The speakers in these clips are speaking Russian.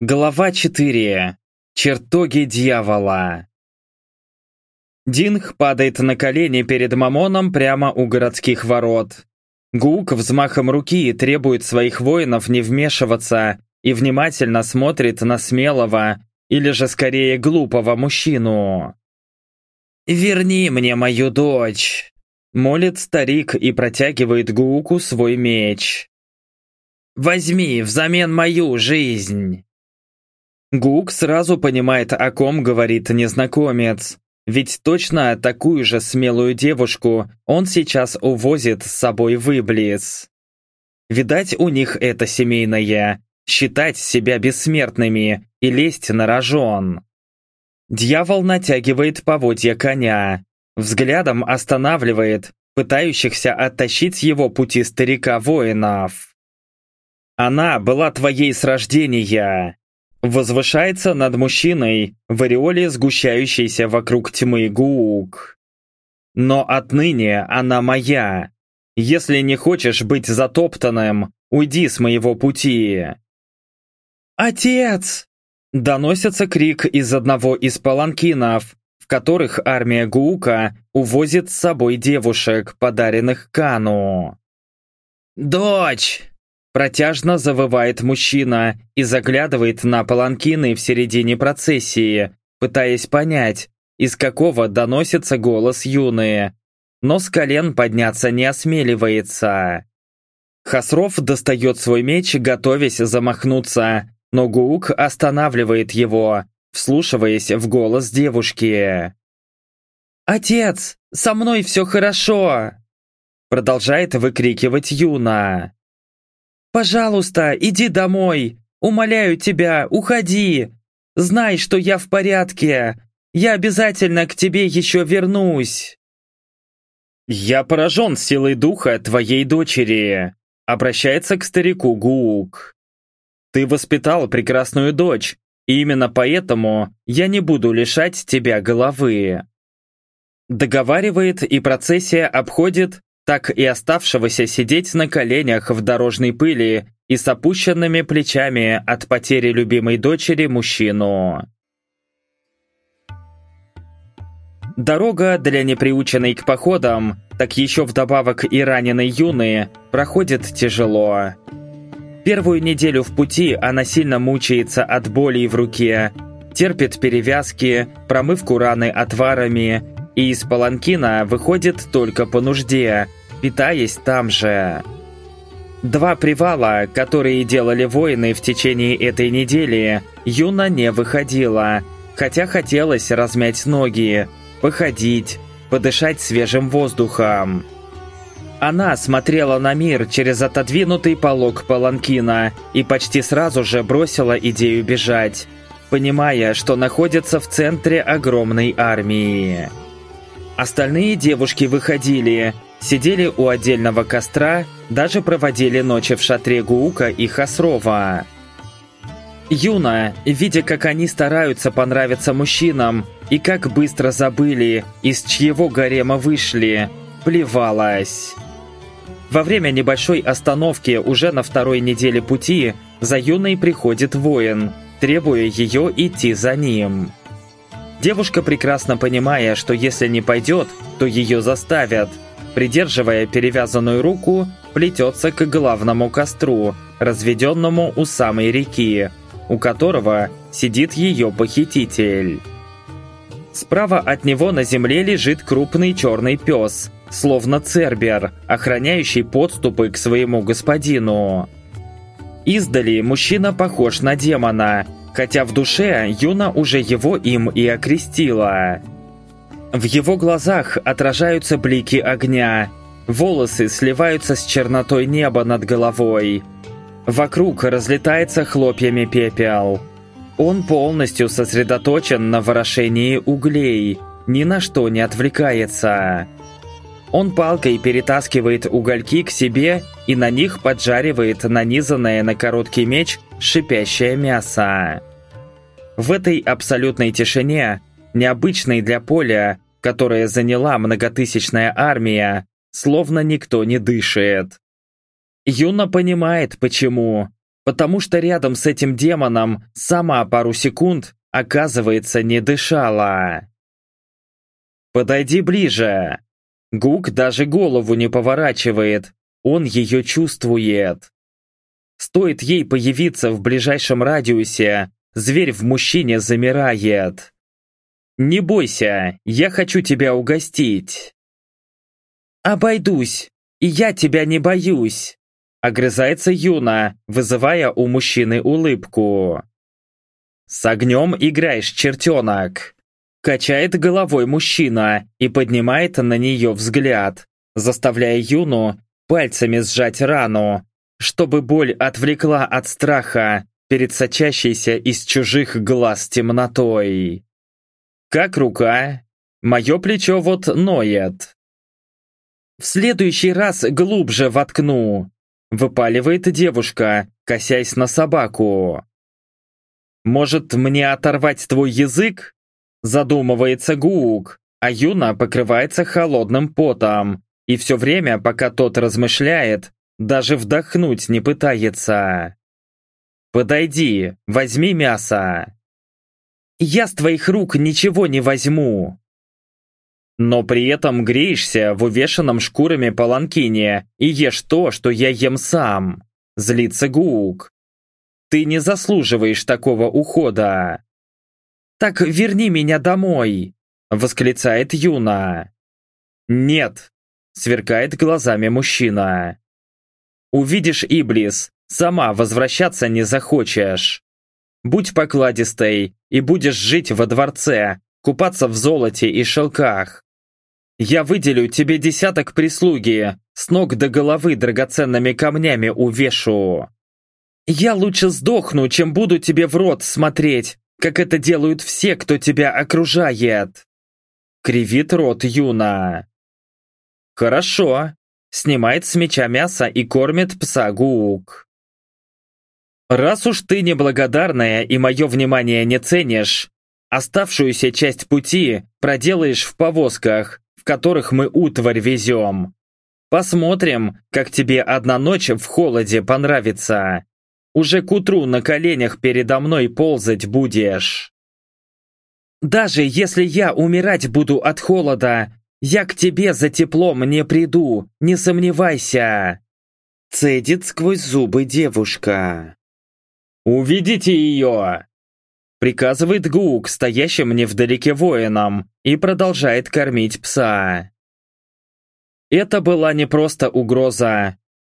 Глава 4. Чертоги дьявола. Динг падает на колени перед Мамоном прямо у городских ворот. Гук взмахом руки требует своих воинов не вмешиваться и внимательно смотрит на смелого, или же скорее глупого мужчину. «Верни мне мою дочь!» Молит старик и протягивает Гуку свой меч. «Возьми взамен мою жизнь!» Гук сразу понимает, о ком говорит незнакомец. Ведь точно такую же смелую девушку он сейчас увозит с собой в Иблис. Видать, у них это семейное – считать себя бессмертными и лезть на рожон. Дьявол натягивает поводья коня, взглядом останавливает пытающихся оттащить его пути старика-воинов. «Она была твоей с рождения!» Возвышается над мужчиной в ореоле сгущающейся вокруг тьмы гук. Но отныне она моя. Если не хочешь быть затоптанным, уйди с моего пути. «Отец!» Доносится крик из одного из паланкинов, в которых армия Гуука увозит с собой девушек, подаренных Кану. «Дочь!» Протяжно завывает мужчина и заглядывает на паланкины в середине процессии, пытаясь понять, из какого доносится голос юные, но с колен подняться не осмеливается. Хасров достает свой меч, готовясь замахнуться, но Гуук останавливает его, вслушиваясь в голос девушки. «Отец, со мной все хорошо!» Продолжает выкрикивать Юна. Пожалуйста, иди домой! Умоляю тебя, уходи! Знай, что я в порядке! Я обязательно к тебе еще вернусь!» «Я поражен силой духа твоей дочери», — обращается к старику Гук. «Ты воспитал прекрасную дочь, и именно поэтому я не буду лишать тебя головы». Договаривает, и процессия обходит так и оставшегося сидеть на коленях в дорожной пыли и с опущенными плечами от потери любимой дочери мужчину. Дорога для неприученной к походам, так еще вдобавок и раненой юны, проходит тяжело. Первую неделю в пути она сильно мучается от боли в руке, терпит перевязки, промывку раны отварами и из паланкина выходит только по нужде, питаясь там же. Два привала, которые делали воины в течение этой недели, Юна не выходила, хотя хотелось размять ноги, походить, подышать свежим воздухом. Она смотрела на мир через отодвинутый полог паланкина и почти сразу же бросила идею бежать, понимая, что находится в центре огромной армии. Остальные девушки выходили, Сидели у отдельного костра, даже проводили ночи в шатре Гуука и Хасрова. Юна, видя, как они стараются понравиться мужчинам и как быстро забыли, из чьего гарема вышли, плевалась. Во время небольшой остановки уже на второй неделе пути за Юной приходит воин, требуя ее идти за ним. Девушка, прекрасно понимая, что если не пойдет, то ее заставят – придерживая перевязанную руку, плетется к главному костру, разведенному у самой реки, у которого сидит ее похититель. Справа от него на земле лежит крупный черный пес, словно цербер, охраняющий подступы к своему господину. Издали мужчина похож на демона, хотя в душе Юна уже его им и окрестила – в его глазах отражаются блики огня. Волосы сливаются с чернотой неба над головой. Вокруг разлетается хлопьями пепел. Он полностью сосредоточен на ворошении углей, ни на что не отвлекается. Он палкой перетаскивает угольки к себе и на них поджаривает нанизанное на короткий меч шипящее мясо. В этой абсолютной тишине необычной для поля, которое заняла многотысячная армия, словно никто не дышит. Юна понимает, почему. потому что рядом с этим демоном сама пару секунд, оказывается, не дышала. «Подойди ближе!» Гук даже голову не поворачивает, он ее чувствует. Стоит ей появиться в ближайшем радиусе, зверь в мужчине замирает. «Не бойся, я хочу тебя угостить». «Обойдусь, и я тебя не боюсь», огрызается Юна, вызывая у мужчины улыбку. «С огнем играешь, чертенок!» Качает головой мужчина и поднимает на нее взгляд, заставляя Юну пальцами сжать рану, чтобы боль отвлекла от страха перед сочащейся из чужих глаз темнотой. Как рука? Мое плечо вот ноет. В следующий раз глубже воткну. Выпаливает девушка, косясь на собаку. Может, мне оторвать твой язык? Задумывается Гук, а Юна покрывается холодным потом, и все время, пока тот размышляет, даже вдохнуть не пытается. «Подойди, возьми мясо!» «Я с твоих рук ничего не возьму!» Но при этом греешься в увешанном шкурами паланкине и ешь то, что я ем сам. Злится Гук. Ты не заслуживаешь такого ухода. «Так верни меня домой!» — восклицает Юна. «Нет!» — сверкает глазами мужчина. «Увидишь Иблис, сама возвращаться не захочешь. Будь покладистой и будешь жить во дворце, купаться в золоте и шелках. Я выделю тебе десяток прислуги, с ног до головы драгоценными камнями увешу. Я лучше сдохну, чем буду тебе в рот смотреть, как это делают все, кто тебя окружает. Кривит рот Юна. Хорошо. Снимает с меча мясо и кормит пса Гук. Раз уж ты неблагодарная и мое внимание не ценишь, оставшуюся часть пути проделаешь в повозках, в которых мы утварь везем. Посмотрим, как тебе одна ночь в холоде понравится. Уже к утру на коленях передо мной ползать будешь. Даже если я умирать буду от холода, я к тебе за теплом не приду, не сомневайся. Цедит сквозь зубы девушка. «Уведите ее!» Приказывает Гук, стоящим невдалеке воинам, и продолжает кормить пса. Это была не просто угроза.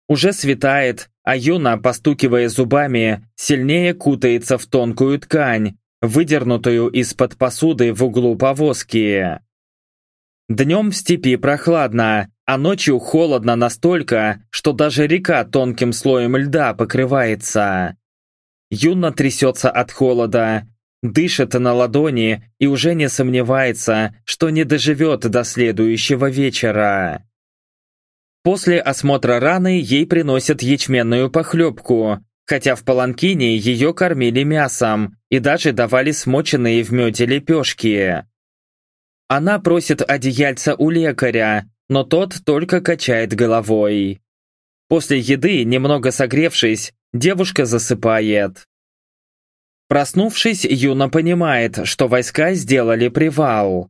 Уже светает, а Юна, постукивая зубами, сильнее кутается в тонкую ткань, выдернутую из-под посуды в углу повозки. Днем в степи прохладно, а ночью холодно настолько, что даже река тонким слоем льда покрывается. Юна трясется от холода, дышит на ладони и уже не сомневается, что не доживет до следующего вечера. После осмотра раны ей приносят ячменную похлебку, хотя в Паланкине ее кормили мясом и даже давали смоченные в меде лепешки. Она просит одеяльца у лекаря, но тот только качает головой. После еды, немного согревшись, девушка засыпает. Проснувшись, Юна понимает, что войска сделали привал.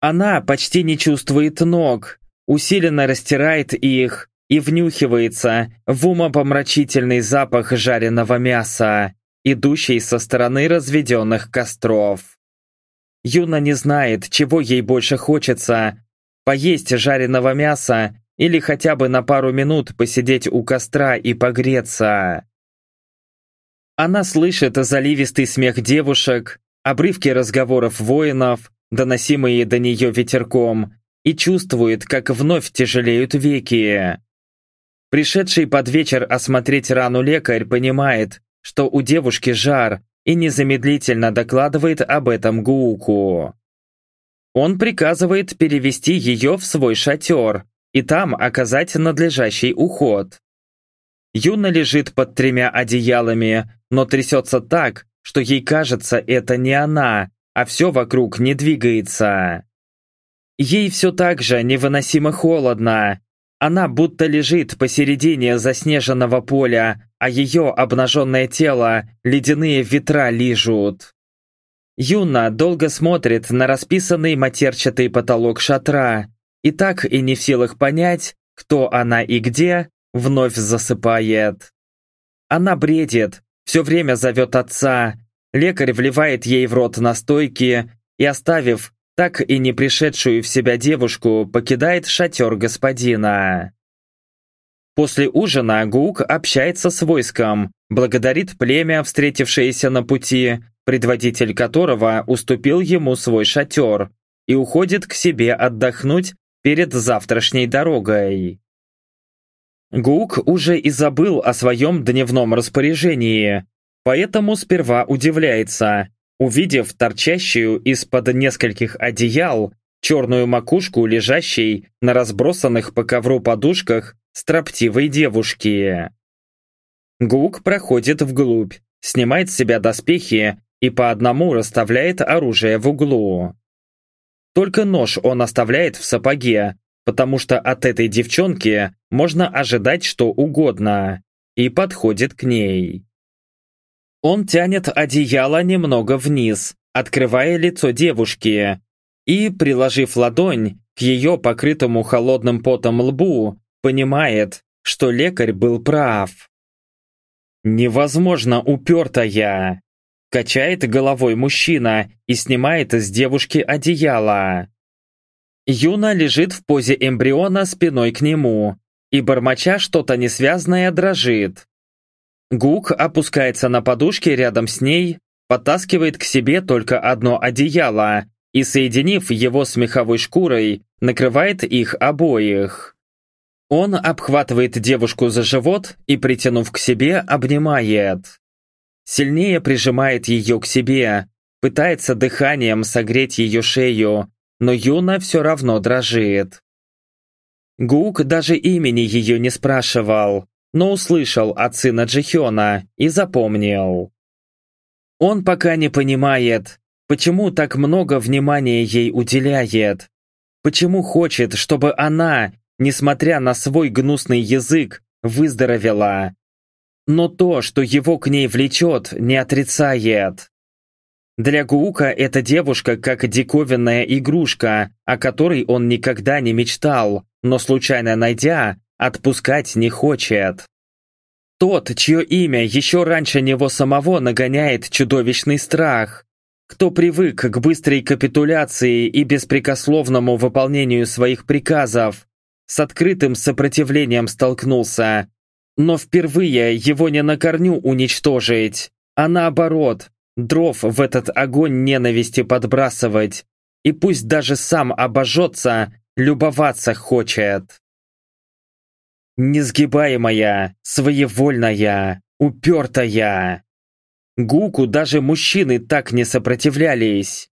Она почти не чувствует ног, усиленно растирает их и внюхивается в умопомрачительный запах жареного мяса, идущий со стороны разведенных костров. Юна не знает, чего ей больше хочется – поесть жареного мяса или хотя бы на пару минут посидеть у костра и погреться. Она слышит заливистый смех девушек, обрывки разговоров воинов, доносимые до нее ветерком, и чувствует, как вновь тяжелеют веки. Пришедший под вечер осмотреть рану лекарь понимает, что у девушки жар, и незамедлительно докладывает об этом Гууку. Он приказывает перевести ее в свой шатер и там оказать надлежащий уход. Юна лежит под тремя одеялами, но трясется так, что ей кажется, это не она, а все вокруг не двигается. Ей все так же невыносимо холодно. Она будто лежит посередине заснеженного поля, а ее обнаженное тело ледяные ветра лижут. Юна долго смотрит на расписанный матерчатый потолок шатра и так и не в силах понять, кто она и где, вновь засыпает. Она бредит, все время зовет отца, лекарь вливает ей в рот настойки и, оставив так и не пришедшую в себя девушку, покидает шатер господина. После ужина Гук общается с войском, благодарит племя, встретившееся на пути, предводитель которого уступил ему свой шатер, и уходит к себе отдохнуть перед завтрашней дорогой. Гук уже и забыл о своем дневном распоряжении, поэтому сперва удивляется, увидев торчащую из-под нескольких одеял черную макушку лежащей на разбросанных по ковру подушках строптивой девушки. Гук проходит вглубь, снимает с себя доспехи и по одному расставляет оружие в углу. Только нож он оставляет в сапоге, потому что от этой девчонки можно ожидать что угодно, и подходит к ней. Он тянет одеяло немного вниз, открывая лицо девушки, и, приложив ладонь к ее покрытому холодным потом лбу, понимает, что лекарь был прав. «Невозможно упертая!» Качает головой мужчина и снимает с девушки одеяло. Юна лежит в позе эмбриона спиной к нему, и бормоча что-то несвязное дрожит. Гук опускается на подушке рядом с ней, подтаскивает к себе только одно одеяло и, соединив его с меховой шкурой, накрывает их обоих. Он обхватывает девушку за живот и, притянув к себе, обнимает сильнее прижимает ее к себе, пытается дыханием согреть ее шею, но Юна все равно дрожит. Гук даже имени ее не спрашивал, но услышал от сына Джихёна и запомнил. Он пока не понимает, почему так много внимания ей уделяет, почему хочет, чтобы она, несмотря на свой гнусный язык, выздоровела, но то, что его к ней влечет, не отрицает. Для Гуука эта девушка как диковинная игрушка, о которой он никогда не мечтал, но случайно найдя, отпускать не хочет. Тот, чье имя еще раньше него самого нагоняет чудовищный страх, кто привык к быстрой капитуляции и беспрекословному выполнению своих приказов, с открытым сопротивлением столкнулся, но впервые его не на корню уничтожить, а наоборот, дров в этот огонь ненависти подбрасывать. И пусть даже сам обожжется, любоваться хочет. Несгибаемая, своевольная, упертая. Гуку даже мужчины так не сопротивлялись.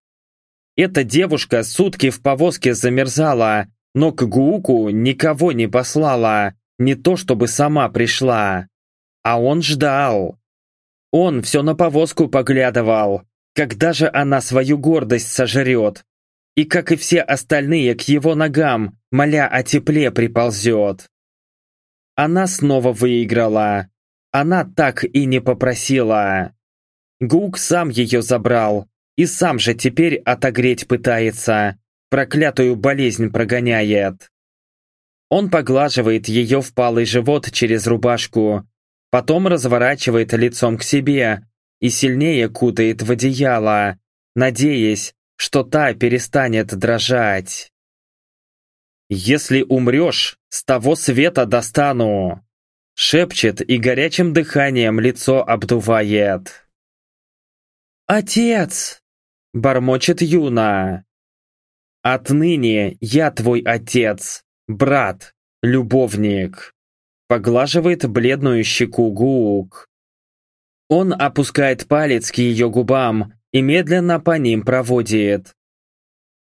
Эта девушка сутки в повозке замерзала, но к Гуку никого не послала, не то чтобы сама пришла, а он ждал. Он все на повозку поглядывал, когда же она свою гордость сожрет, и, как и все остальные, к его ногам, моля о тепле, приползет. Она снова выиграла. Она так и не попросила. Гук сам ее забрал, и сам же теперь отогреть пытается, проклятую болезнь прогоняет. Он поглаживает ее впалый живот через рубашку, потом разворачивает лицом к себе и сильнее кутает в одеяло, надеясь, что та перестанет дрожать. «Если умрешь, с того света достану!» Шепчет и горячим дыханием лицо обдувает. «Отец!» — бормочет Юна. «Отныне я твой отец, брат, любовник. Поглаживает бледную щеку Гуук. Он опускает палец к ее губам и медленно по ним проводит.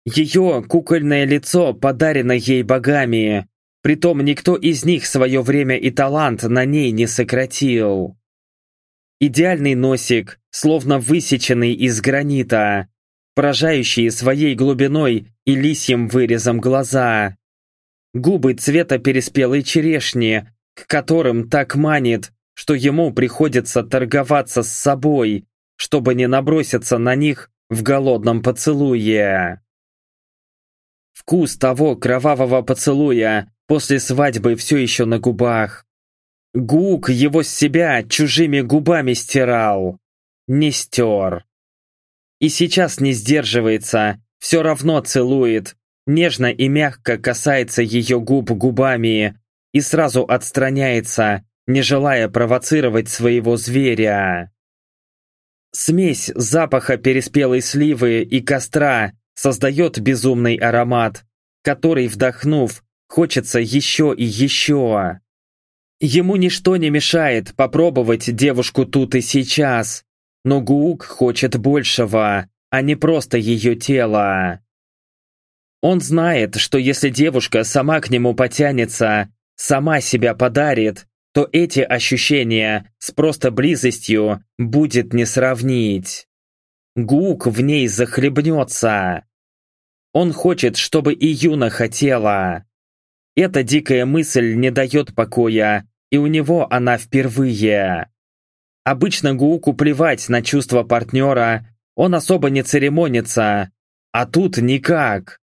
Ее кукольное лицо подарено ей богами, притом никто из них свое время и талант на ней не сократил. Идеальный носик, словно высеченный из гранита, поражающие своей глубиной и лисьим вырезом глаза, губы цвета переспелой черешни, к которым так манит что ему приходится торговаться с собой, чтобы не наброситься на них в голодном поцелуе. Вкус того кровавого поцелуя после свадьбы все еще на губах. Гук его с себя чужими губами стирал. Не стер. И сейчас не сдерживается, все равно целует, нежно и мягко касается ее губ губами и сразу отстраняется, не желая провоцировать своего зверя. Смесь запаха переспелой сливы и костра создает безумный аромат, который, вдохнув, хочется еще и еще. Ему ничто не мешает попробовать девушку тут и сейчас, но Гуук хочет большего, а не просто ее тело. Он знает, что если девушка сама к нему потянется, сама себя подарит, то эти ощущения с просто близостью будет не сравнить. Гук в ней захлебнется. Он хочет, чтобы и Юна хотела. Эта дикая мысль не дает покоя, и у него она впервые. Обычно Гууку плевать на чувства партнера, он особо не церемонится, а тут никак.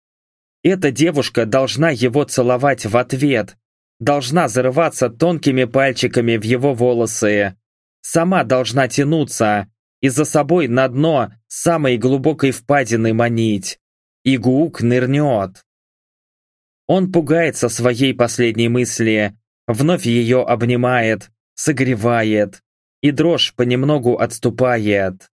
Эта девушка должна его целовать в ответ, должна зарываться тонкими пальчиками в его волосы, сама должна тянуться и за собой на дно самой глубокой впадины манить. И Гук нырнет. Он пугается своей последней мысли, вновь ее обнимает, согревает, и дрожь понемногу отступает.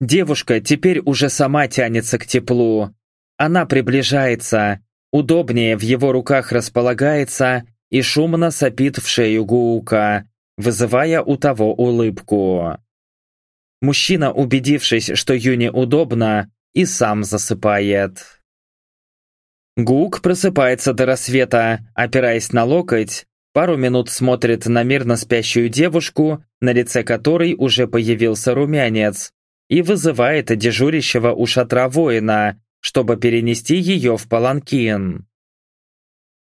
Девушка теперь уже сама тянется к теплу. Она приближается, удобнее в его руках располагается и шумно сопит в шею Гуука, вызывая у того улыбку. Мужчина, убедившись, что Юне удобно, и сам засыпает. Гук просыпается до рассвета, опираясь на локоть, пару минут смотрит на мирно спящую девушку, на лице которой уже появился румянец, и вызывает дежурящего у шатра воина, чтобы перенести ее в паланкин.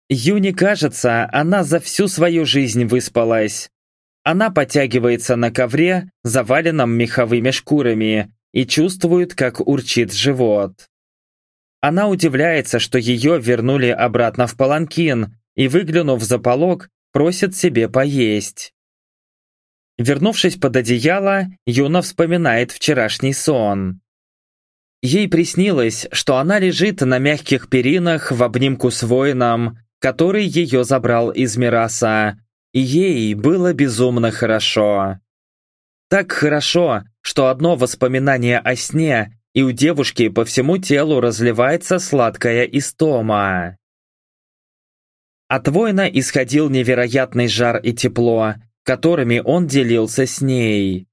Юне кажется, она за всю свою жизнь выспалась. Она подтягивается на ковре, заваленном меховыми шкурами, и чувствует, как урчит живот. Она удивляется, что ее вернули обратно в паланкин, и, выглянув за полог, просит себе поесть. Вернувшись под одеяло, Юна вспоминает вчерашний сон. Ей приснилось, что она лежит на мягких перинах в обнимку с воином, который ее забрал из Мираса, и ей было безумно хорошо. Так хорошо, что одно воспоминание о сне, и у девушки по всему телу разливается сладкая истома. От воина исходил невероятный жар и тепло, которыми он делился с ней.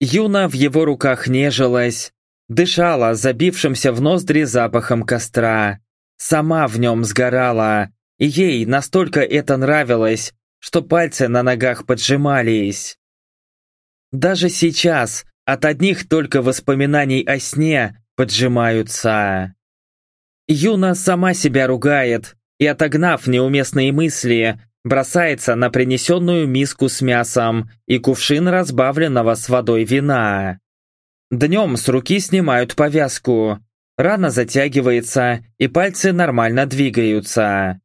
Юна в его руках нежилась, Дышала забившимся в ноздри запахом костра. Сама в нем сгорала, и ей настолько это нравилось, что пальцы на ногах поджимались. Даже сейчас от одних только воспоминаний о сне поджимаются. Юна сама себя ругает и, отогнав неуместные мысли, бросается на принесенную миску с мясом и кувшин разбавленного с водой вина. Днем с руки снимают повязку. Рана затягивается, и пальцы нормально двигаются.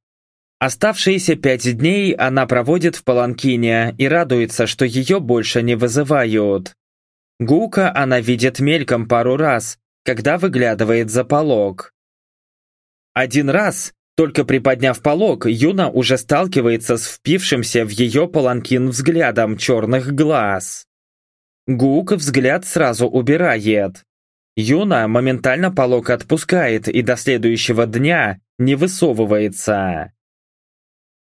Оставшиеся пять дней она проводит в Паланкине и радуется, что ее больше не вызывают. Гука она видит мельком пару раз, когда выглядывает за полог. Один раз, только приподняв полог, Юна уже сталкивается с впившимся в ее паланкин взглядом черных глаз. Гук взгляд сразу убирает. Юна моментально полок отпускает и до следующего дня не высовывается.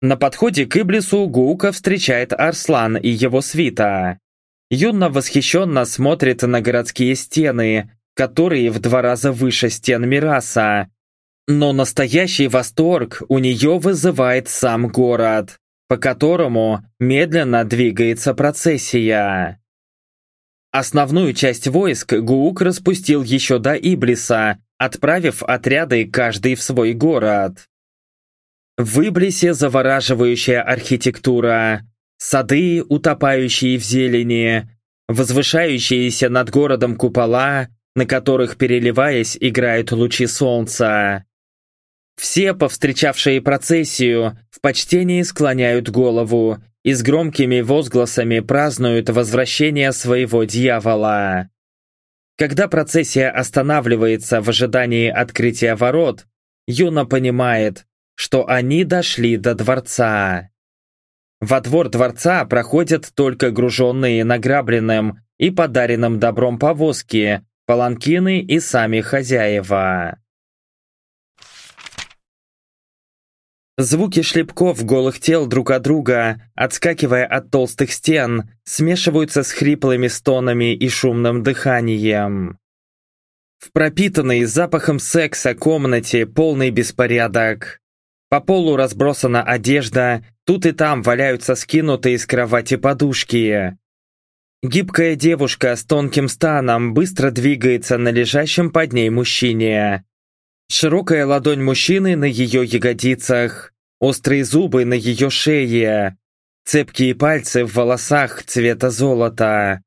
На подходе к Иблису Гука встречает Арслан и его свита. Юна восхищенно смотрит на городские стены, которые в два раза выше стен Мираса. Но настоящий восторг у нее вызывает сам город, по которому медленно двигается процессия. Основную часть войск Гуук распустил еще до Иблиса, отправив отряды каждый в свой город. В Иблисе завораживающая архитектура. сады, утопающие в зелени, возвышающиеся над городом купола, на которых, переливаясь, играют лучи солнца. Все, повстречавшие процессию, в почтении склоняют голову и с громкими возгласами празднуют возвращение своего дьявола. Когда процессия останавливается в ожидании открытия ворот, Юна понимает, что они дошли до дворца. Во двор дворца проходят только груженные награбленным и подаренным добром повозки, паланкины и сами хозяева. Звуки шлепков голых тел друг от друга, отскакивая от толстых стен, смешиваются с хриплыми стонами и шумным дыханием. В пропитанной запахом секса комнате полный беспорядок. По полу разбросана одежда, тут и там валяются скинутые с кровати подушки. Гибкая девушка с тонким станом быстро двигается на лежащем под ней мужчине. Широкая ладонь мужчины на ее ягодицах, острые зубы на ее шее, цепкие пальцы в волосах цвета золота.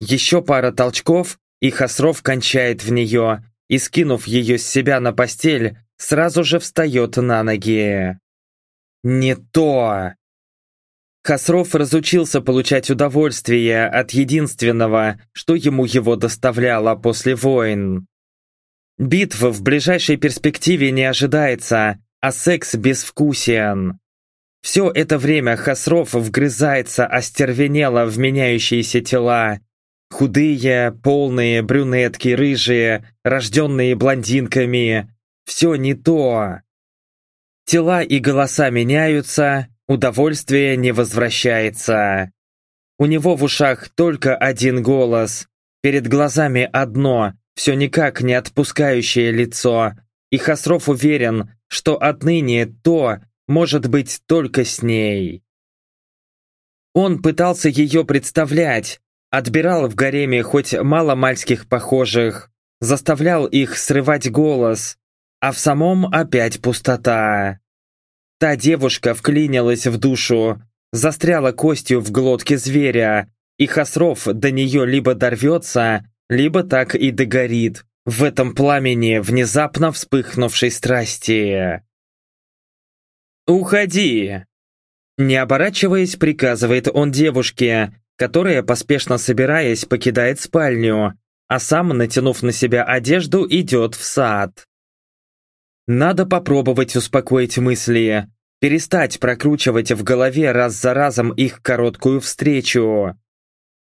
Еще пара толчков, и Хасров кончает в нее, и, скинув ее с себя на постель, сразу же встает на ноги. Не то! Хасров разучился получать удовольствие от единственного, что ему его доставляло после войн. Битв в ближайшей перспективе не ожидается, а секс безвкусен. Все это время Хасров вгрызается остервенело в меняющиеся тела. Худые, полные, брюнетки, рыжие, рожденные блондинками, все не то. Тела и голоса меняются, удовольствие не возвращается. У него в ушах только один голос, перед глазами одно, все никак не отпускающее лицо, и Хасров уверен, что отныне то может быть только с ней. Он пытался ее представлять, отбирал в гареме хоть мало мальских похожих, заставлял их срывать голос, а в самом опять пустота. Та девушка вклинилась в душу, застряла костью в глотке зверя, и Хасров до нее либо дорвется, либо так и догорит в этом пламени внезапно вспыхнувшей страсти. «Уходи!» Не оборачиваясь, приказывает он девушке, которая, поспешно собираясь, покидает спальню, а сам, натянув на себя одежду, идет в сад. Надо попробовать успокоить мысли, перестать прокручивать в голове раз за разом их короткую встречу.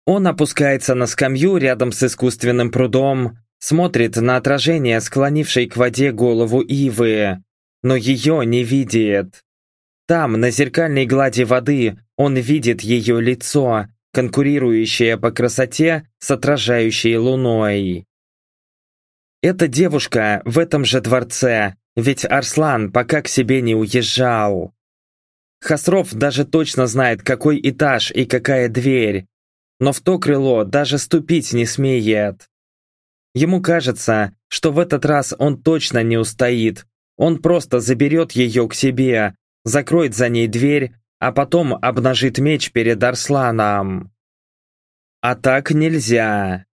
Он опускается на скамью рядом с искусственным прудом, смотрит на отражение склонившей к воде голову Ивы, но ее не видит. Там, на зеркальной глади воды, он видит ее лицо, конкурирующее по красоте с отражающей луной. Эта девушка в этом же дворце, ведь Арслан пока к себе не уезжал. Хасров даже точно знает, какой этаж и какая дверь, но в то крыло даже ступить не смеет. Ему кажется, что в этот раз он точно не устоит. Он просто заберет ее к себе, закроет за ней дверь, а потом обнажит меч перед Арсланом. А так нельзя.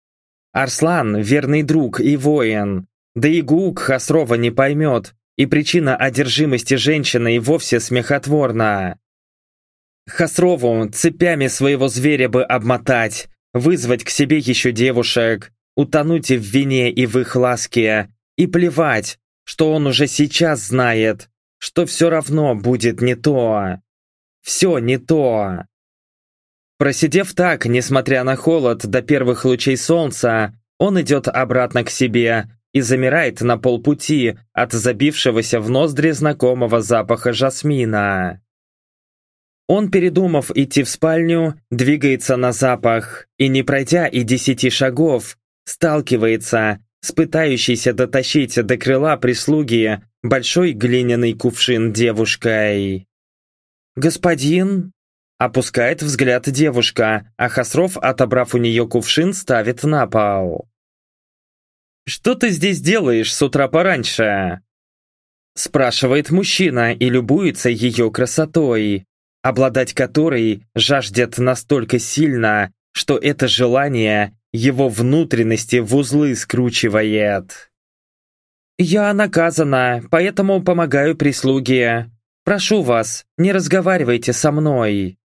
Арслан – верный друг и воин. Да и Гук Хасрова не поймет, и причина одержимости женщины и вовсе смехотворна. Хасрову цепями своего зверя бы обмотать, вызвать к себе еще девушек, утонуть в вине и в их ласке, и плевать, что он уже сейчас знает, что все равно будет не то. Все не то. Просидев так, несмотря на холод до первых лучей солнца, он идет обратно к себе и замирает на полпути от забившегося в ноздри знакомого запаха жасмина. Он, передумав идти в спальню, двигается на запах и, не пройдя и десяти шагов, сталкивается с пытающейся дотащить до крыла прислуги большой глиняный кувшин девушкой. «Господин?» Опускает взгляд девушка, а Хасров, отобрав у нее кувшин, ставит на пол. «Что ты здесь делаешь с утра пораньше?» Спрашивает мужчина и любуется ее красотой. Обладать которой жаждет настолько сильно, что это желание его внутренности в узлы скручивает. «Я наказана, поэтому помогаю прислуге. Прошу вас, не разговаривайте со мной».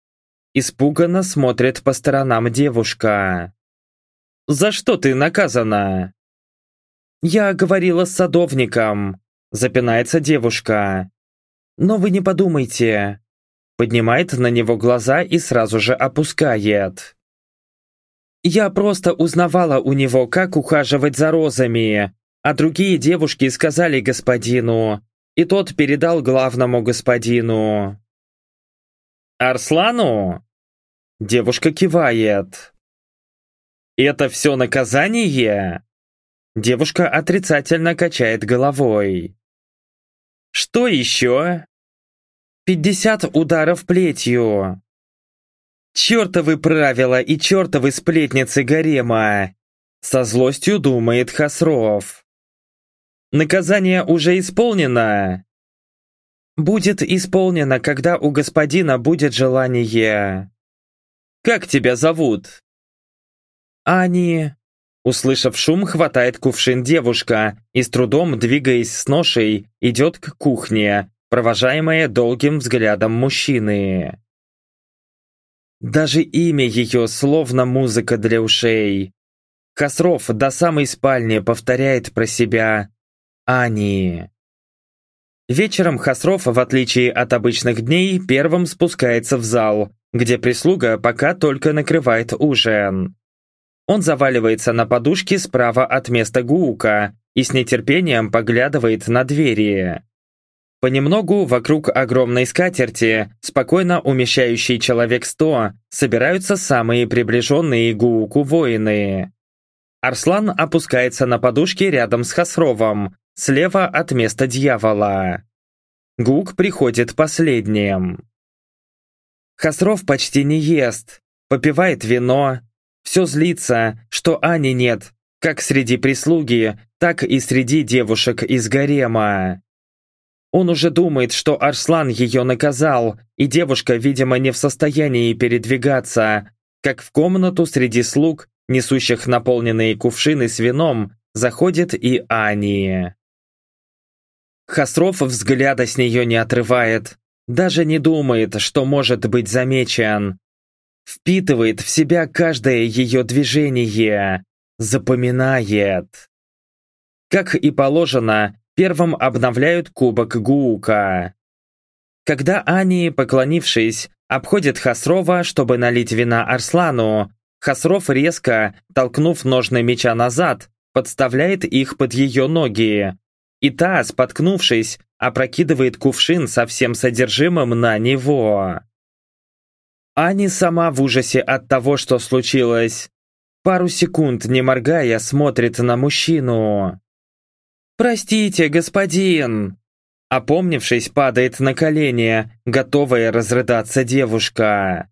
Испуганно смотрит по сторонам девушка. «За что ты наказана?» «Я говорила с садовником», — запинается девушка. «Но вы не подумайте». Поднимает на него глаза и сразу же опускает. «Я просто узнавала у него, как ухаживать за розами, а другие девушки сказали господину, и тот передал главному господину». «Арслану?» Девушка кивает. «Это все наказание?» Девушка отрицательно качает головой. «Что еще?» «Пятьдесят ударов плетью!» «Чертовы правила и чертовы сплетницы гарема!» Со злостью думает Хасров. «Наказание уже исполнено?» «Будет исполнено, когда у господина будет желание». Как тебя зовут?» «Ани...» Услышав шум, хватает кувшин девушка и с трудом, двигаясь с ношей, идет к кухне, провожаемая долгим взглядом мужчины. Даже имя ее словно музыка для ушей. Косров до самой спальни повторяет про себя «Ани». Вечером Хасров, в отличие от обычных дней, первым спускается в зал, где прислуга пока только накрывает ужин. Он заваливается на подушке справа от места Гуука и с нетерпением поглядывает на двери. Понемногу вокруг огромной скатерти, спокойно умещающей человек сто, собираются самые приближенные Гууку воины. Арслан опускается на подушке рядом с Хасровом, слева от места дьявола. Гук приходит последним. Хасров почти не ест, попивает вино, все злится, что Ани нет, как среди прислуги, так и среди девушек из гарема. Он уже думает, что Арслан ее наказал, и девушка, видимо, не в состоянии передвигаться, как в комнату среди слуг, несущих наполненные кувшины с вином, заходит и Ани. Хасров взгляда с нее не отрывает, даже не думает, что может быть замечен. Впитывает в себя каждое ее движение, запоминает. Как и положено, первым обновляют кубок Гуука. Когда Ани, поклонившись, обходит Хасрова, чтобы налить вина Арслану, Хасров резко, толкнув ножны меча назад, подставляет их под ее ноги. И та, споткнувшись, опрокидывает кувшин со всем содержимым на него. Ани сама в ужасе от того, что случилось. Пару секунд, не моргая, смотрит на мужчину. «Простите, господин!» Опомнившись, падает на колени, готовая разрыдаться девушка.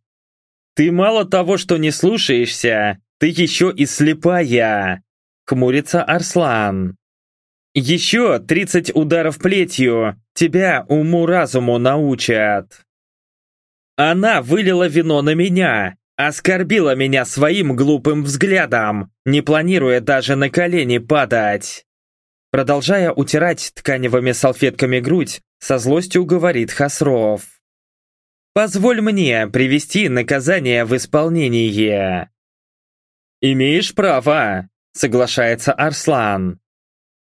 «Ты мало того, что не слушаешься, ты еще и слепая!» Хмурится Арслан. Еще 30 ударов плетью тебя уму-разуму научат. Она вылила вино на меня, оскорбила меня своим глупым взглядом, не планируя даже на колени падать. Продолжая утирать тканевыми салфетками грудь, со злостью говорит Хасров. «Позволь мне привести наказание в исполнение». «Имеешь право», — соглашается Арслан.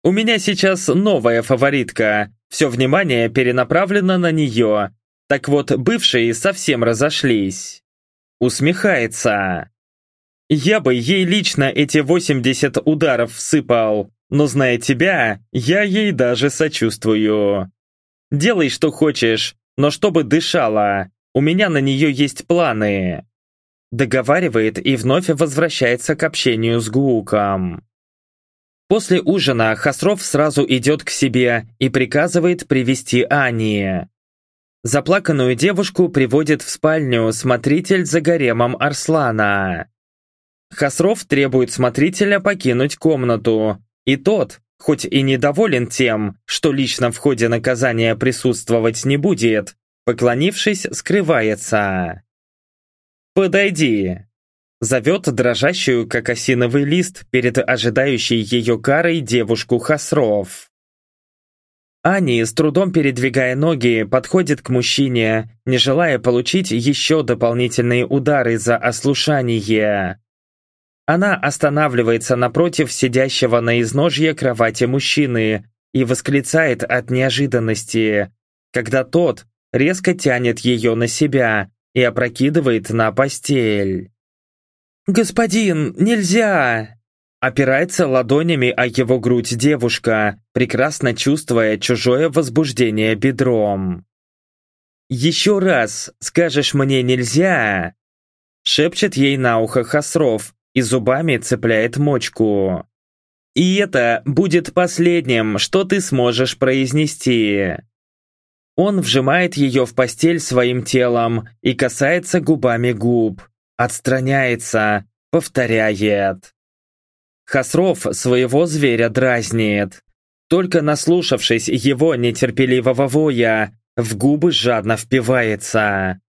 У меня сейчас новая фаворитка. Все внимание перенаправлено на нее. Так вот, бывшие совсем разошлись. Усмехается. Я бы ей лично эти 80 ударов всыпал, но зная тебя, я ей даже сочувствую. Делай, что хочешь, но чтобы дышала. У меня на нее есть планы. Договаривает и вновь возвращается к общению с Гуком. После ужина Хасров сразу идет к себе и приказывает привести Ани. Заплаканную девушку приводит в спальню смотритель за гаремом Арслана. Хасров требует смотрителя покинуть комнату, и тот, хоть и недоволен тем, что лично в ходе наказания присутствовать не будет, поклонившись, скрывается. «Подойди!» Зовет дрожащую, как осиновый лист, перед ожидающей ее карой девушку Хасров. Ани, с трудом передвигая ноги, подходит к мужчине, не желая получить еще дополнительные удары за ослушание. Она останавливается напротив сидящего на изножье кровати мужчины и восклицает от неожиданности, когда тот резко тянет ее на себя и опрокидывает на постель. «Господин, нельзя!» Опирается ладонями о его грудь девушка, прекрасно чувствуя чужое возбуждение бедром. «Еще раз скажешь мне нельзя!» Шепчет ей на ухо Хасров и зубами цепляет мочку. «И это будет последним, что ты сможешь произнести!» Он вжимает ее в постель своим телом и касается губами губ, отстраняется, повторяет. Хасров своего зверя дразнит. Только наслушавшись его нетерпеливого воя, в губы жадно впивается.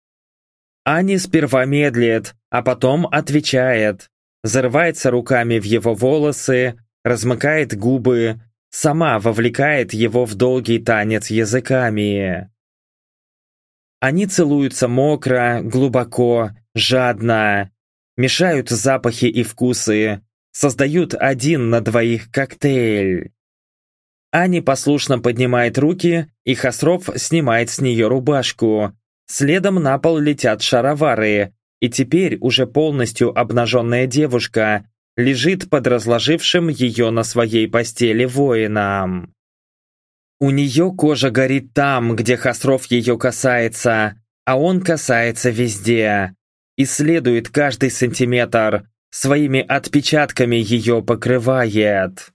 Ани сперва медлит, а потом отвечает. Зарывается руками в его волосы, размыкает губы, сама вовлекает его в долгий танец языками. Они целуются мокро, глубоко, жадно, мешают запахи и вкусы, создают один на двоих коктейль. Ани послушно поднимает руки, и Хасров снимает с нее рубашку. Следом на пол летят шаровары, и теперь уже полностью обнаженная девушка лежит под разложившим ее на своей постели воином. У нее кожа горит там, где Хасров ее касается, а он касается везде. Исследует каждый сантиметр, своими отпечатками ее покрывает.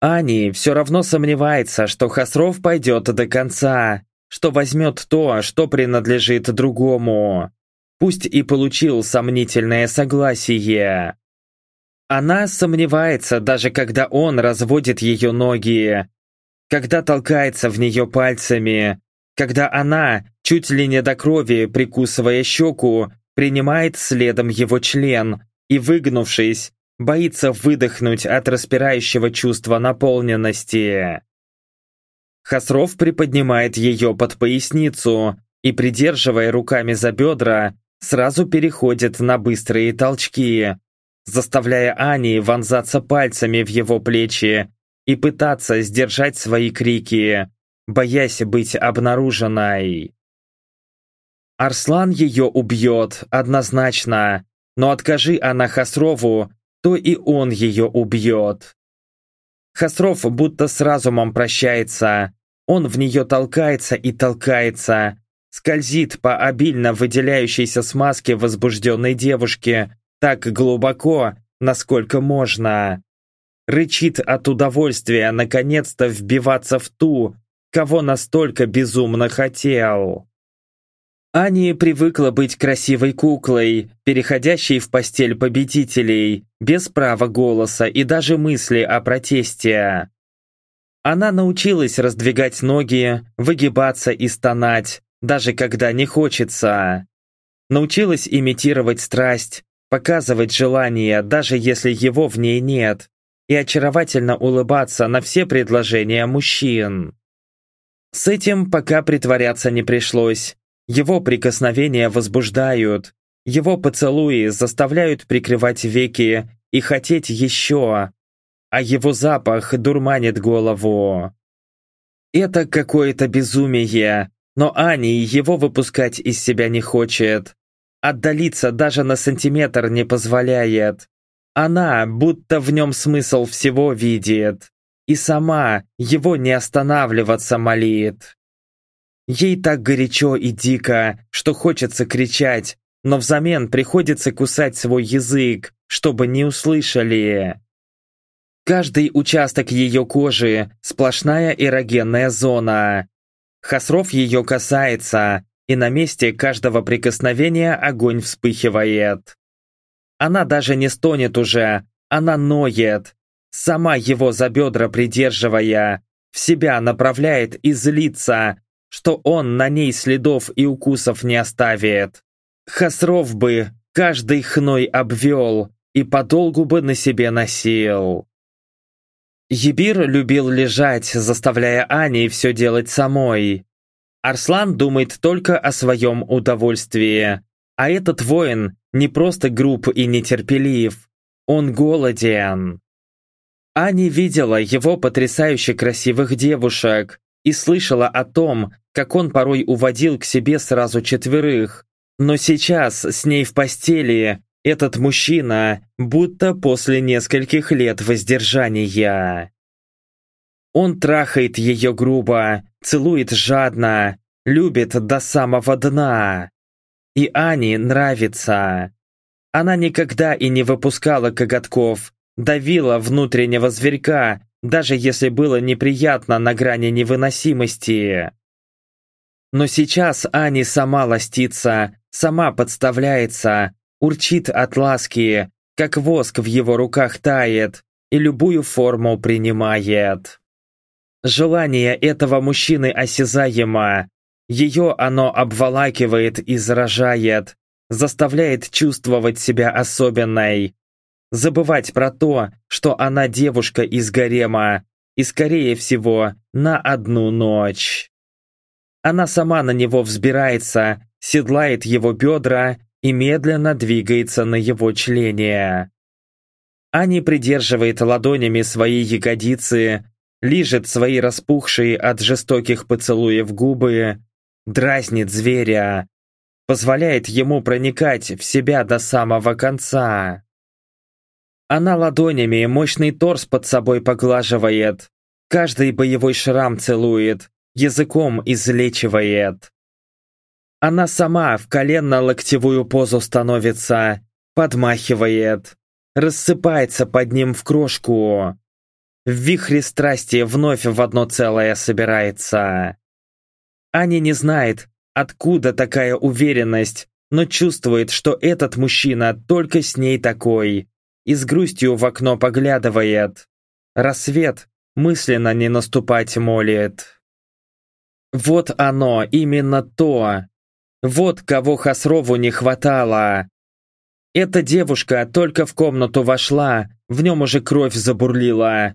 Ани все равно сомневается, что Хасров пойдет до конца, что возьмет то, что принадлежит другому. Пусть и получил сомнительное согласие. Она сомневается, даже когда он разводит ее ноги, когда толкается в нее пальцами, когда она, чуть ли не до крови прикусывая щеку, принимает следом его член и, выгнувшись, боится выдохнуть от распирающего чувства наполненности. Хасров приподнимает ее под поясницу и, придерживая руками за бедра, сразу переходит на быстрые толчки, заставляя Ани вонзаться пальцами в его плечи и пытаться сдержать свои крики, боясь быть обнаруженной. Арслан ее убьет, однозначно, но откажи она Хасрову, то и он ее убьет. Хасров будто с разумом прощается, он в нее толкается и толкается, скользит по обильно выделяющейся смазке возбужденной девушки так глубоко, насколько можно рычит от удовольствия наконец-то вбиваться в ту, кого настолько безумно хотел. Ани привыкла быть красивой куклой, переходящей в постель победителей, без права голоса и даже мысли о протесте. Она научилась раздвигать ноги, выгибаться и стонать, даже когда не хочется. Научилась имитировать страсть, показывать желание, даже если его в ней нет, и очаровательно улыбаться на все предложения мужчин. С этим пока притворяться не пришлось. Его прикосновения возбуждают, его поцелуи заставляют прикрывать веки и хотеть еще, а его запах дурманит голову. Это какое-то безумие, но Ани его выпускать из себя не хочет. Отдалиться даже на сантиметр не позволяет. Она будто в нем смысл всего видит, и сама его не останавливаться молит. Ей так горячо и дико, что хочется кричать, но взамен приходится кусать свой язык, чтобы не услышали. Каждый участок ее кожи – сплошная эрогенная зона. Хасров ее касается, и на месте каждого прикосновения огонь вспыхивает. Она даже не стонет уже, она ноет. Сама его за бедра придерживая, в себя направляет и злится, что он на ней следов и укусов не оставит. Хасров бы каждый хной обвел и подолгу бы на себе носил. Ебир любил лежать, заставляя Ани все делать самой. Арслан думает только о своем удовольствии, а этот воин не просто груб и нетерпелив, он голоден. Ани видела его потрясающе красивых девушек и слышала о том, как он порой уводил к себе сразу четверых, но сейчас с ней в постели этот мужчина будто после нескольких лет воздержания. Он трахает ее грубо, целует жадно, любит до самого дна. И Ане нравится. Она никогда и не выпускала коготков, давила внутреннего зверька, даже если было неприятно на грани невыносимости. Но сейчас Ани сама ластится, сама подставляется, урчит от ласки, как воск в его руках тает и любую форму принимает. Желание этого мужчины осязаемо, ее оно обволакивает и заражает, заставляет чувствовать себя особенной, забывать про то, что она девушка из гарема, и скорее всего на одну ночь. Она сама на него взбирается, седлает его бедра и медленно двигается на его члене. Ани придерживает ладонями свои ягодицы, лижет свои распухшие от жестоких поцелуев губы, дразнит зверя, позволяет ему проникать в себя до самого конца. Она ладонями мощный торс под собой поглаживает, каждый боевой шрам целует, языком излечивает. Она сама в коленно-локтевую позу становится, подмахивает, рассыпается под ним в крошку. В вихре страсти вновь в одно целое собирается. Аня не знает, откуда такая уверенность, но чувствует, что этот мужчина только с ней такой, и с грустью в окно поглядывает. Рассвет мысленно не наступать молит. Вот оно, именно то, вот кого Хасрову не хватало. Эта девушка только в комнату вошла, в нем уже кровь забурлила.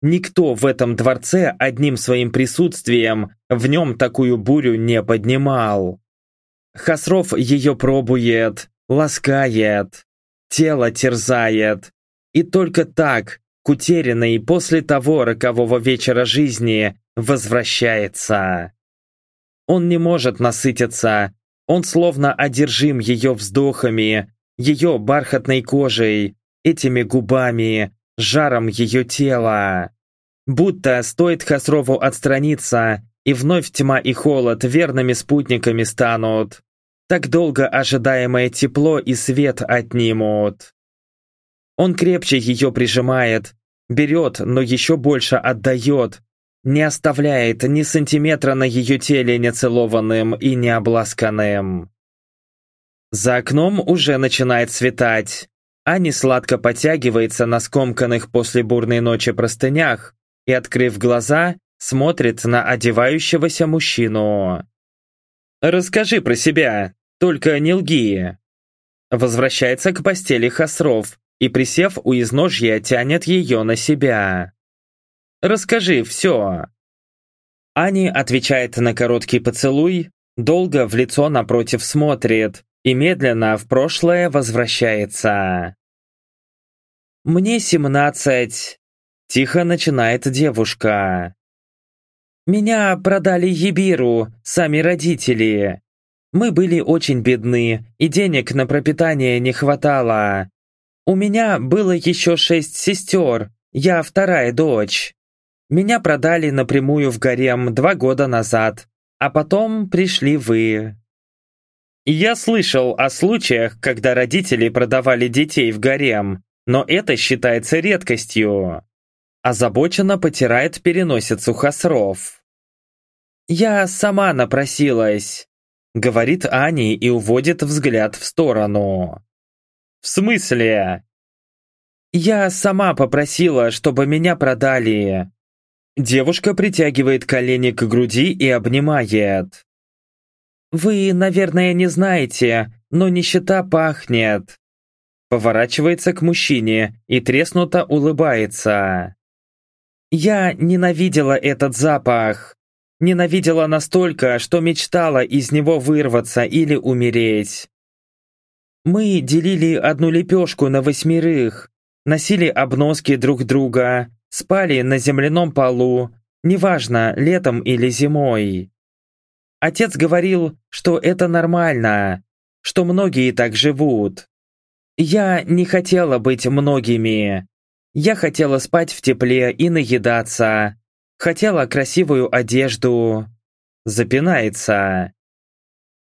Никто в этом дворце одним своим присутствием в нем такую бурю не поднимал. Хасров ее пробует, ласкает, тело терзает. И только так, к утерянной после того рокового вечера жизни, возвращается. Он не может насытиться, он словно одержим ее вздохами, ее бархатной кожей, этими губами, жаром ее тела. Будто стоит Хасрову отстраниться, и вновь тьма и холод верными спутниками станут. Так долго ожидаемое тепло и свет отнимут. Он крепче ее прижимает, берет, но еще больше отдает, не оставляет ни сантиметра на ее теле нецелованным и необласканным. За окном уже начинает светать. Ани сладко потягивается на скомканных после бурной ночи простынях и, открыв глаза, смотрит на одевающегося мужчину. «Расскажи про себя, только не лги». Возвращается к постели Хасров и, присев у изножья, тянет ее на себя. Расскажи все!» Ани отвечает на короткий поцелуй, долго в лицо напротив смотрит и медленно в прошлое возвращается. «Мне семнадцать», — тихо начинает девушка. «Меня продали Ебиру, сами родители. Мы были очень бедны, и денег на пропитание не хватало. У меня было еще шесть сестер, я вторая дочь. Меня продали напрямую в гарем два года назад, а потом пришли вы. Я слышал о случаях, когда родители продавали детей в гарем, но это считается редкостью. Озабоченно потирает переносицу Хасров. «Я сама напросилась», — говорит Ани и уводит взгляд в сторону. «В смысле?» «Я сама попросила, чтобы меня продали. Девушка притягивает колени к груди и обнимает. «Вы, наверное, не знаете, но нищета пахнет». Поворачивается к мужчине и треснуто улыбается. «Я ненавидела этот запах. Ненавидела настолько, что мечтала из него вырваться или умереть. Мы делили одну лепешку на восьмерых, носили обноски друг друга, спали на земляном полу, неважно, летом или зимой. Отец говорил, что это нормально, что многие так живут. Я не хотела быть многими. Я хотела спать в тепле и наедаться. Хотела красивую одежду. Запинается.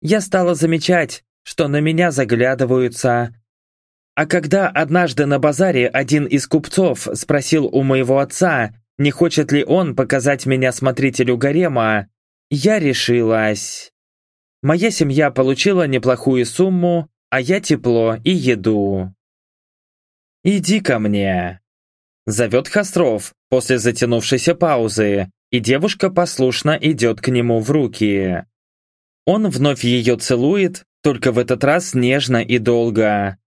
Я стала замечать, что на меня заглядываются. А когда однажды на базаре один из купцов спросил у моего отца, не хочет ли он показать меня смотрителю гарема, я решилась. Моя семья получила неплохую сумму, а я тепло и еду. «Иди ко мне», — зовет Хосров после затянувшейся паузы, и девушка послушно идет к нему в руки. Он вновь ее целует, только в этот раз нежно и долго.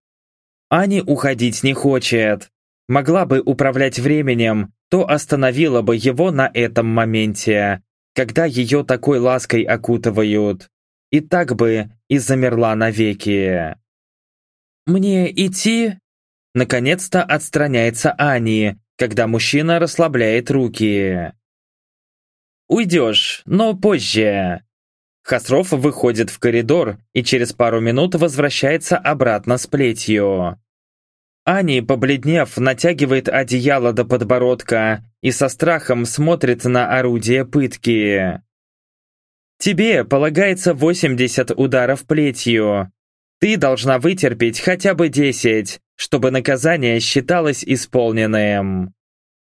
Ани уходить не хочет. Могла бы управлять временем, то остановила бы его на этом моменте, когда ее такой лаской окутывают. И так бы и замерла навеки. «Мне идти?» Наконец-то отстраняется Ани, когда мужчина расслабляет руки. «Уйдешь, но позже», Хасров выходит в коридор и через пару минут возвращается обратно с плетью. Ани, побледнев, натягивает одеяло до подбородка и со страхом смотрит на орудие пытки. «Тебе полагается 80 ударов плетью. Ты должна вытерпеть хотя бы 10, чтобы наказание считалось исполненным».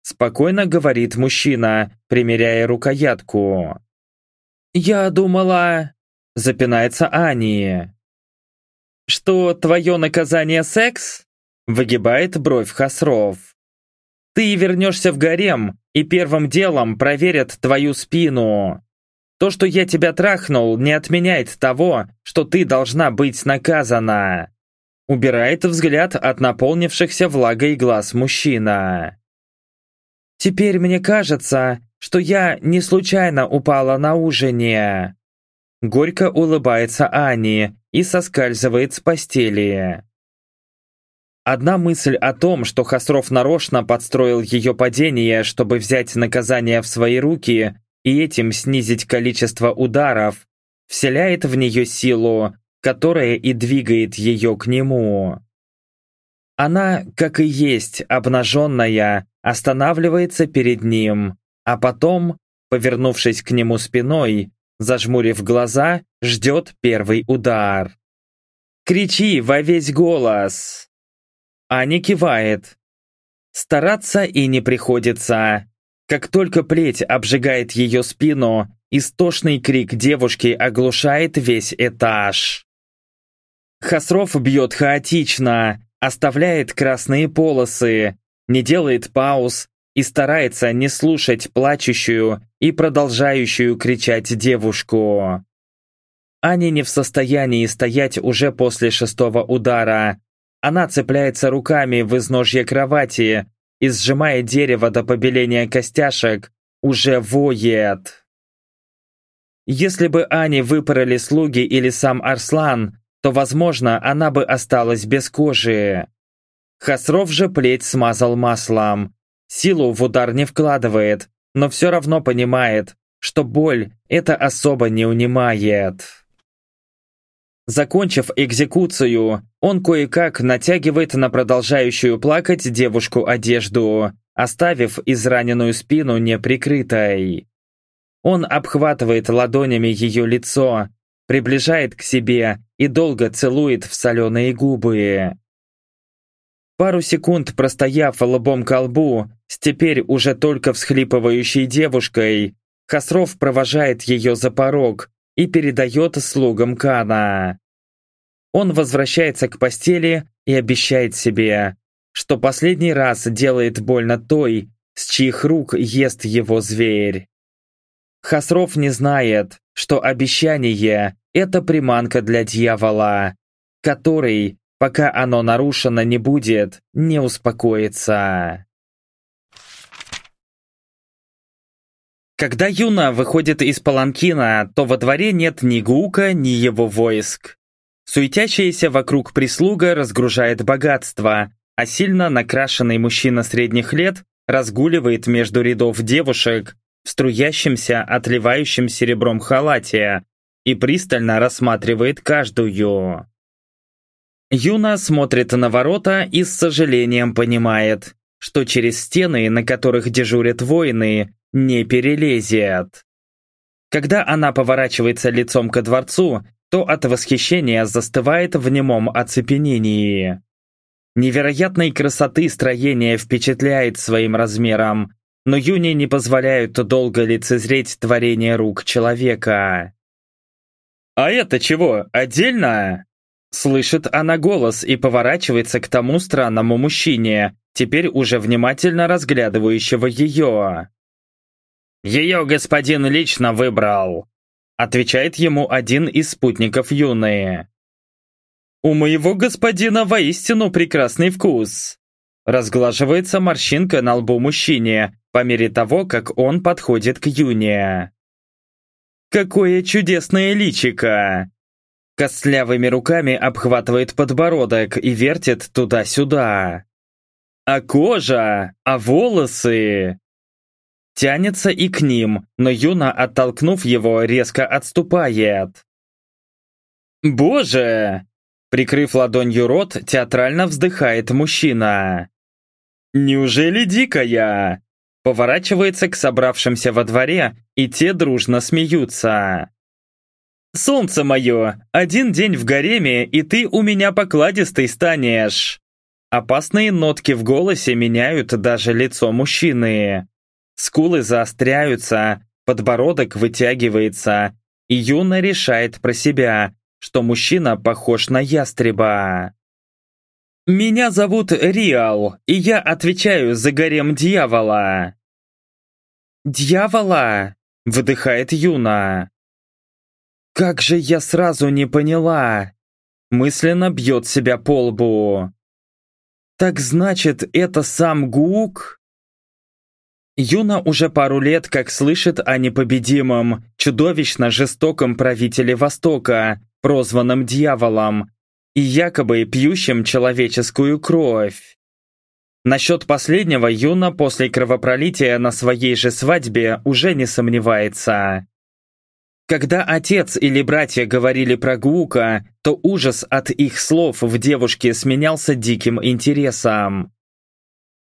Спокойно говорит мужчина, примеряя рукоятку. «Я думала...» — запинается Ани. «Что твое наказание секс?» — выгибает бровь Хасров. «Ты вернешься в гарем, и первым делом проверят твою спину. То, что я тебя трахнул, не отменяет того, что ты должна быть наказана». Убирает взгляд от наполнившихся влагой глаз мужчина. «Теперь мне кажется, что я не случайно упала на ужине. Горько улыбается Ани и соскальзывает с постели. Одна мысль о том, что Хасров нарочно подстроил ее падение, чтобы взять наказание в свои руки и этим снизить количество ударов, вселяет в нее силу, которая и двигает ее к нему. Она, как и есть, обнаженная, останавливается перед ним, а потом, повернувшись к нему спиной, зажмурив глаза, ждет первый удар. «Кричи во весь голос!» Аня кивает. Стараться и не приходится. Как только плеть обжигает ее спину, истошный крик девушки оглушает весь этаж. Хасров бьет хаотично, оставляет красные полосы, не делает пауз, и старается не слушать плачущую и продолжающую кричать девушку. Аня не в состоянии стоять уже после шестого удара. Она цепляется руками в изножье кровати и, сжимая дерево до побеления костяшек, уже воет. Если бы Ане выпороли слуги или сам Арслан, то, возможно, она бы осталась без кожи. Хасров же плеть смазал маслом, Силу в удар не вкладывает, но все равно понимает, что боль это особо не унимает. Закончив экзекуцию, он кое-как натягивает на продолжающую плакать девушку одежду, оставив израненную спину неприкрытой. Он обхватывает ладонями ее лицо, приближает к себе и долго целует в соленые губы. Пару секунд простояв лбом к лбу, с теперь уже только всхлипывающей девушкой, Хасров провожает ее за порог и передает слугам Кана. Он возвращается к постели и обещает себе, что последний раз делает больно той, с чьих рук ест его зверь. Хасров не знает, что обещание – это приманка для дьявола, который, пока оно нарушено не будет, не успокоится. Когда Юна выходит из Паланкина, то во дворе нет ни Гука, ни его войск. Суетящаяся вокруг прислуга разгружает богатство, а сильно накрашенный мужчина средних лет разгуливает между рядов девушек в струящемся, отливающем серебром халате и пристально рассматривает каждую. Юна смотрит на ворота и с сожалением понимает, что через стены, на которых дежурят воины, не перелезет. Когда она поворачивается лицом ко дворцу, то от восхищения застывает в немом оцепенении. Невероятной красоты строение впечатляет своим размером, но Юни не позволяют долго лицезреть творение рук человека. «А это чего, отдельно?» Слышит она голос и поворачивается к тому странному мужчине, теперь уже внимательно разглядывающего ее. «Ее господин лично выбрал», отвечает ему один из спутников Юны. «У моего господина воистину прекрасный вкус!» Разглаживается морщинка на лбу мужчине по мере того, как он подходит к Юне. «Какое чудесное личико!» Костлявыми руками обхватывает подбородок и вертит туда-сюда. «А кожа? А волосы?» Тянется и к ним, но Юна, оттолкнув его, резко отступает. «Боже!» Прикрыв ладонью рот, театрально вздыхает мужчина. «Неужели дикая?» Поворачивается к собравшимся во дворе, и те дружно смеются. «Солнце мое, один день в гареме, и ты у меня покладистый станешь!» Опасные нотки в голосе меняют даже лицо мужчины. Скулы заостряются, подбородок вытягивается, и Юна решает про себя, что мужчина похож на ястреба. «Меня зовут Риал, и я отвечаю за гарем дьявола». «Дьявола?» — выдыхает Юна. «Как же я сразу не поняла!» Мысленно бьет себя по лбу. «Так значит, это сам Гук?» Юна уже пару лет как слышит о непобедимом, чудовищно жестоком правителе Востока, прозванном дьяволом, и якобы пьющим человеческую кровь. Насчет последнего Юна после кровопролития на своей же свадьбе уже не сомневается. Когда отец или братья говорили про Гука, то ужас от их слов в девушке сменялся диким интересом.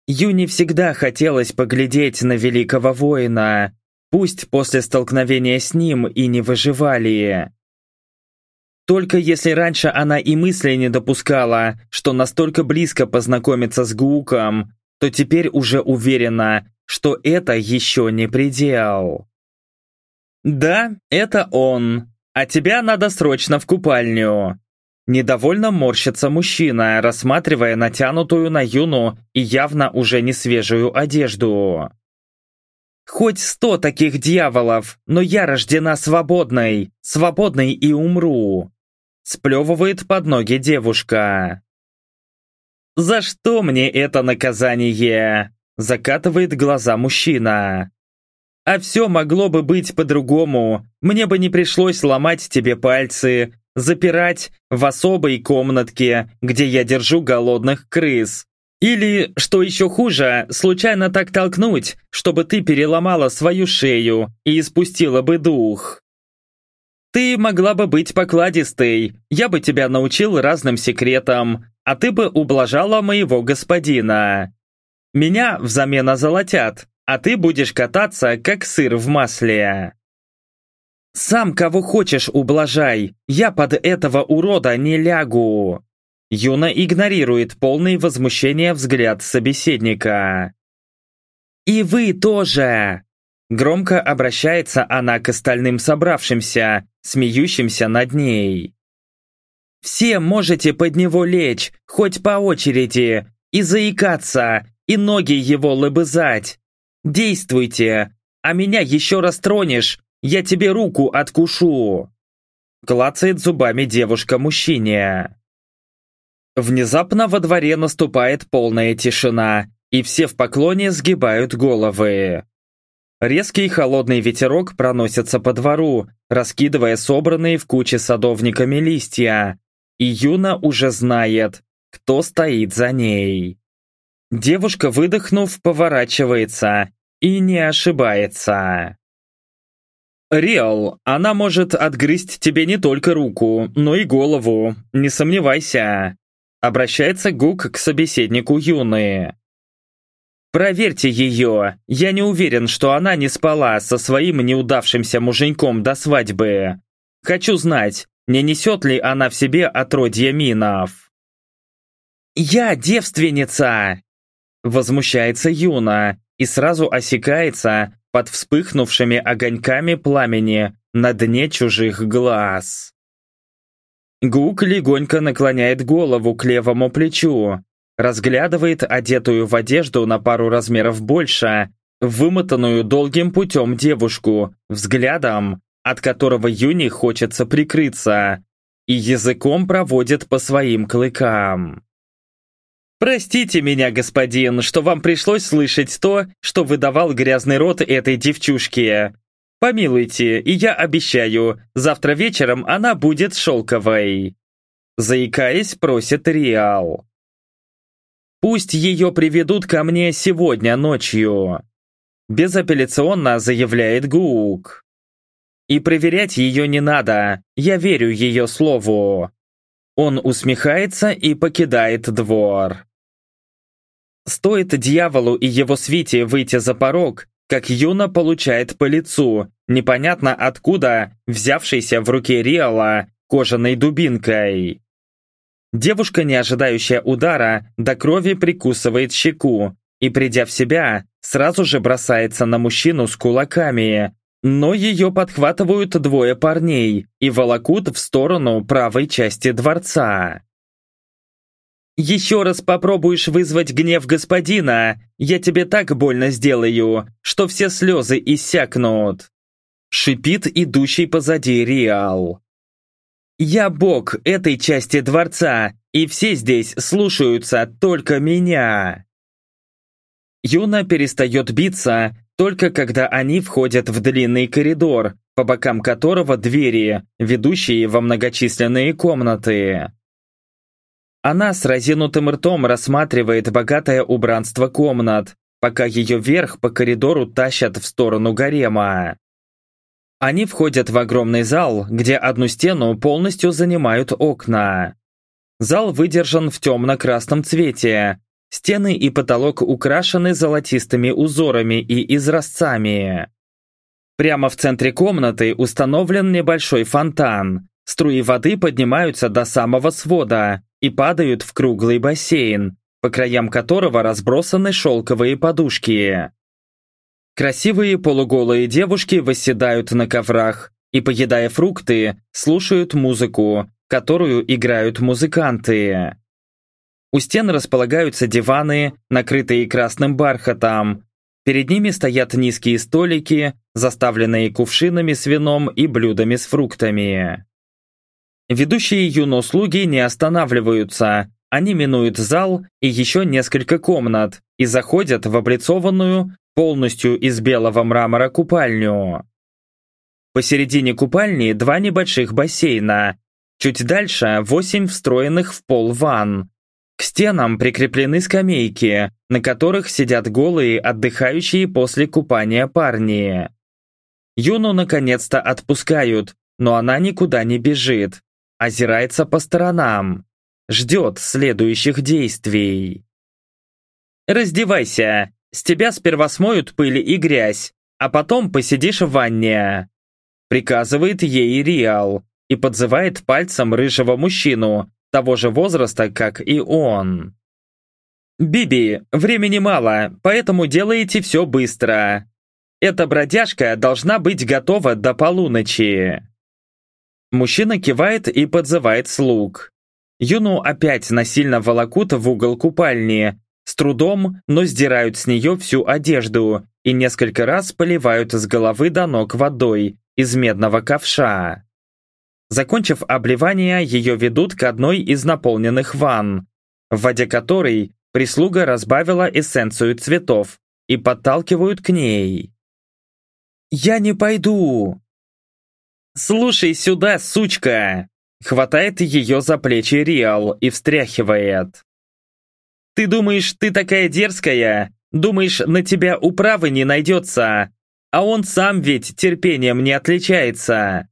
Юне всегда хотелось поглядеть на великого воина, пусть после столкновения с ним и не выживали. Только если раньше она и мысли не допускала, что настолько близко познакомиться с Гуком, то теперь уже уверена, что это еще не предел. «Да, это он. А тебя надо срочно в купальню». Недовольно морщится мужчина, рассматривая натянутую на юну и явно уже не свежую одежду. «Хоть сто таких дьяволов, но я рождена свободной, свободной и умру. Сплевывает под ноги девушка. «За что мне это наказание?» Закатывает глаза мужчина. «А все могло бы быть по-другому. Мне бы не пришлось ломать тебе пальцы, запирать в особой комнатке, где я держу голодных крыс. Или, что еще хуже, случайно так толкнуть, чтобы ты переломала свою шею и испустила бы дух. Ты могла бы быть покладистой, я бы тебя научил разным секретам, а ты бы ублажала моего господина. Меня взамен озолотят, а ты будешь кататься, как сыр в масле. Сам кого хочешь ублажай, я под этого урода не лягу. Юна игнорирует полный возмущения взгляд собеседника. «И вы тоже!» Громко обращается она к остальным собравшимся, смеющимся над ней. «Все можете под него лечь, хоть по очереди, и заикаться, и ноги его лобызать. Действуйте! А меня еще раз тронешь, я тебе руку откушу!» Клацает зубами девушка мужчине. Внезапно во дворе наступает полная тишина, и все в поклоне сгибают головы. Резкий холодный ветерок проносится по двору, раскидывая собранные в куче садовниками листья. И Юна уже знает, кто стоит за ней. Девушка, выдохнув, поворачивается и не ошибается. «Риал, она может отгрызть тебе не только руку, но и голову, не сомневайся», обращается Гук к собеседнику Юны. Проверьте ее. Я не уверен, что она не спала со своим неудавшимся муженьком до свадьбы. Хочу знать, не несет ли она в себе отродье минов. «Я девственница!» Возмущается Юна и сразу осекается под вспыхнувшими огоньками пламени на дне чужих глаз. Гук легонько наклоняет голову к левому плечу, разглядывает одетую в одежду на пару размеров больше, вымотанную долгим путем девушку, взглядом, от которого Юни хочется прикрыться, и языком проводит по своим клыкам. «Простите меня, господин, что вам пришлось слышать то, что выдавал грязный рот этой девчушке. Помилуйте, и я обещаю, завтра вечером она будет шелковой». Заикаясь, просит Риал. Пусть ее приведут ко мне сегодня ночью. Безапелляционно заявляет Гук. И проверять ее не надо, я верю ее слову. Он усмехается и покидает двор. Стоит дьяволу и его свите выйти за порог, как Юна получает по лицу, непонятно откуда, взявшейся в руке Риала кожаной дубинкой. Девушка, не ожидающая удара, до крови прикусывает щеку и, придя в себя, сразу же бросается на мужчину с кулаками. Но ее подхватывают двое парней и волокут в сторону правой части дворца. «Еще раз попробуешь вызвать гнев господина, я тебе так больно сделаю, что все слезы иссякнут!» Шипит идущий позади Риал. Я бог этой части дворца, и все здесь слушаются только меня. Юна перестает биться, только когда они входят в длинный коридор, по бокам которого двери, ведущие во многочисленные комнаты. Она с разинутым ртом рассматривает богатое убранство комнат, пока ее вверх по коридору тащат в сторону гарема. Они входят в огромный зал, где одну стену полностью занимают окна. Зал выдержан в темно-красном цвете. Стены и потолок украшены золотистыми узорами и изразцами. Прямо в центре комнаты установлен небольшой фонтан. Струи воды поднимаются до самого свода и падают в круглый бассейн, по краям которого разбросаны шелковые подушки. Красивые полуголые девушки восседают на коврах и, поедая фрукты, слушают музыку, которую играют музыканты. У стен располагаются диваны, накрытые красным бархатом. Перед ними стоят низкие столики, заставленные кувшинами с вином и блюдами с фруктами. Ведущие юно-слуги не останавливаются, они минуют зал и еще несколько комнат и заходят в облицованную, полностью из белого мрамора купальню. Посередине купальни два небольших бассейна, чуть дальше восемь встроенных в пол ванн. К стенам прикреплены скамейки, на которых сидят голые, отдыхающие после купания парни. Юну наконец-то отпускают, но она никуда не бежит. Озирается по сторонам. Ждет следующих действий. «Раздевайся!» С тебя сперва смоют пыль и грязь, а потом посидишь в ванне. Приказывает ей Риал и подзывает пальцем рыжего мужчину, того же возраста, как и он. «Биби, времени мало, поэтому делайте все быстро. Эта бродяжка должна быть готова до полуночи». Мужчина кивает и подзывает слуг. Юну опять насильно волокут в угол купальни, с трудом, но сдирают с нее всю одежду и несколько раз поливают с головы до ног водой из медного ковша. Закончив обливание, ее ведут к одной из наполненных ванн, в воде которой прислуга разбавила эссенцию цветов и подталкивают к ней. «Я не пойду!» «Слушай сюда, сучка!» Хватает ее за плечи Риал и встряхивает. «Ты думаешь, ты такая дерзкая? Думаешь, на тебя управы не найдется? А он сам ведь терпением не отличается.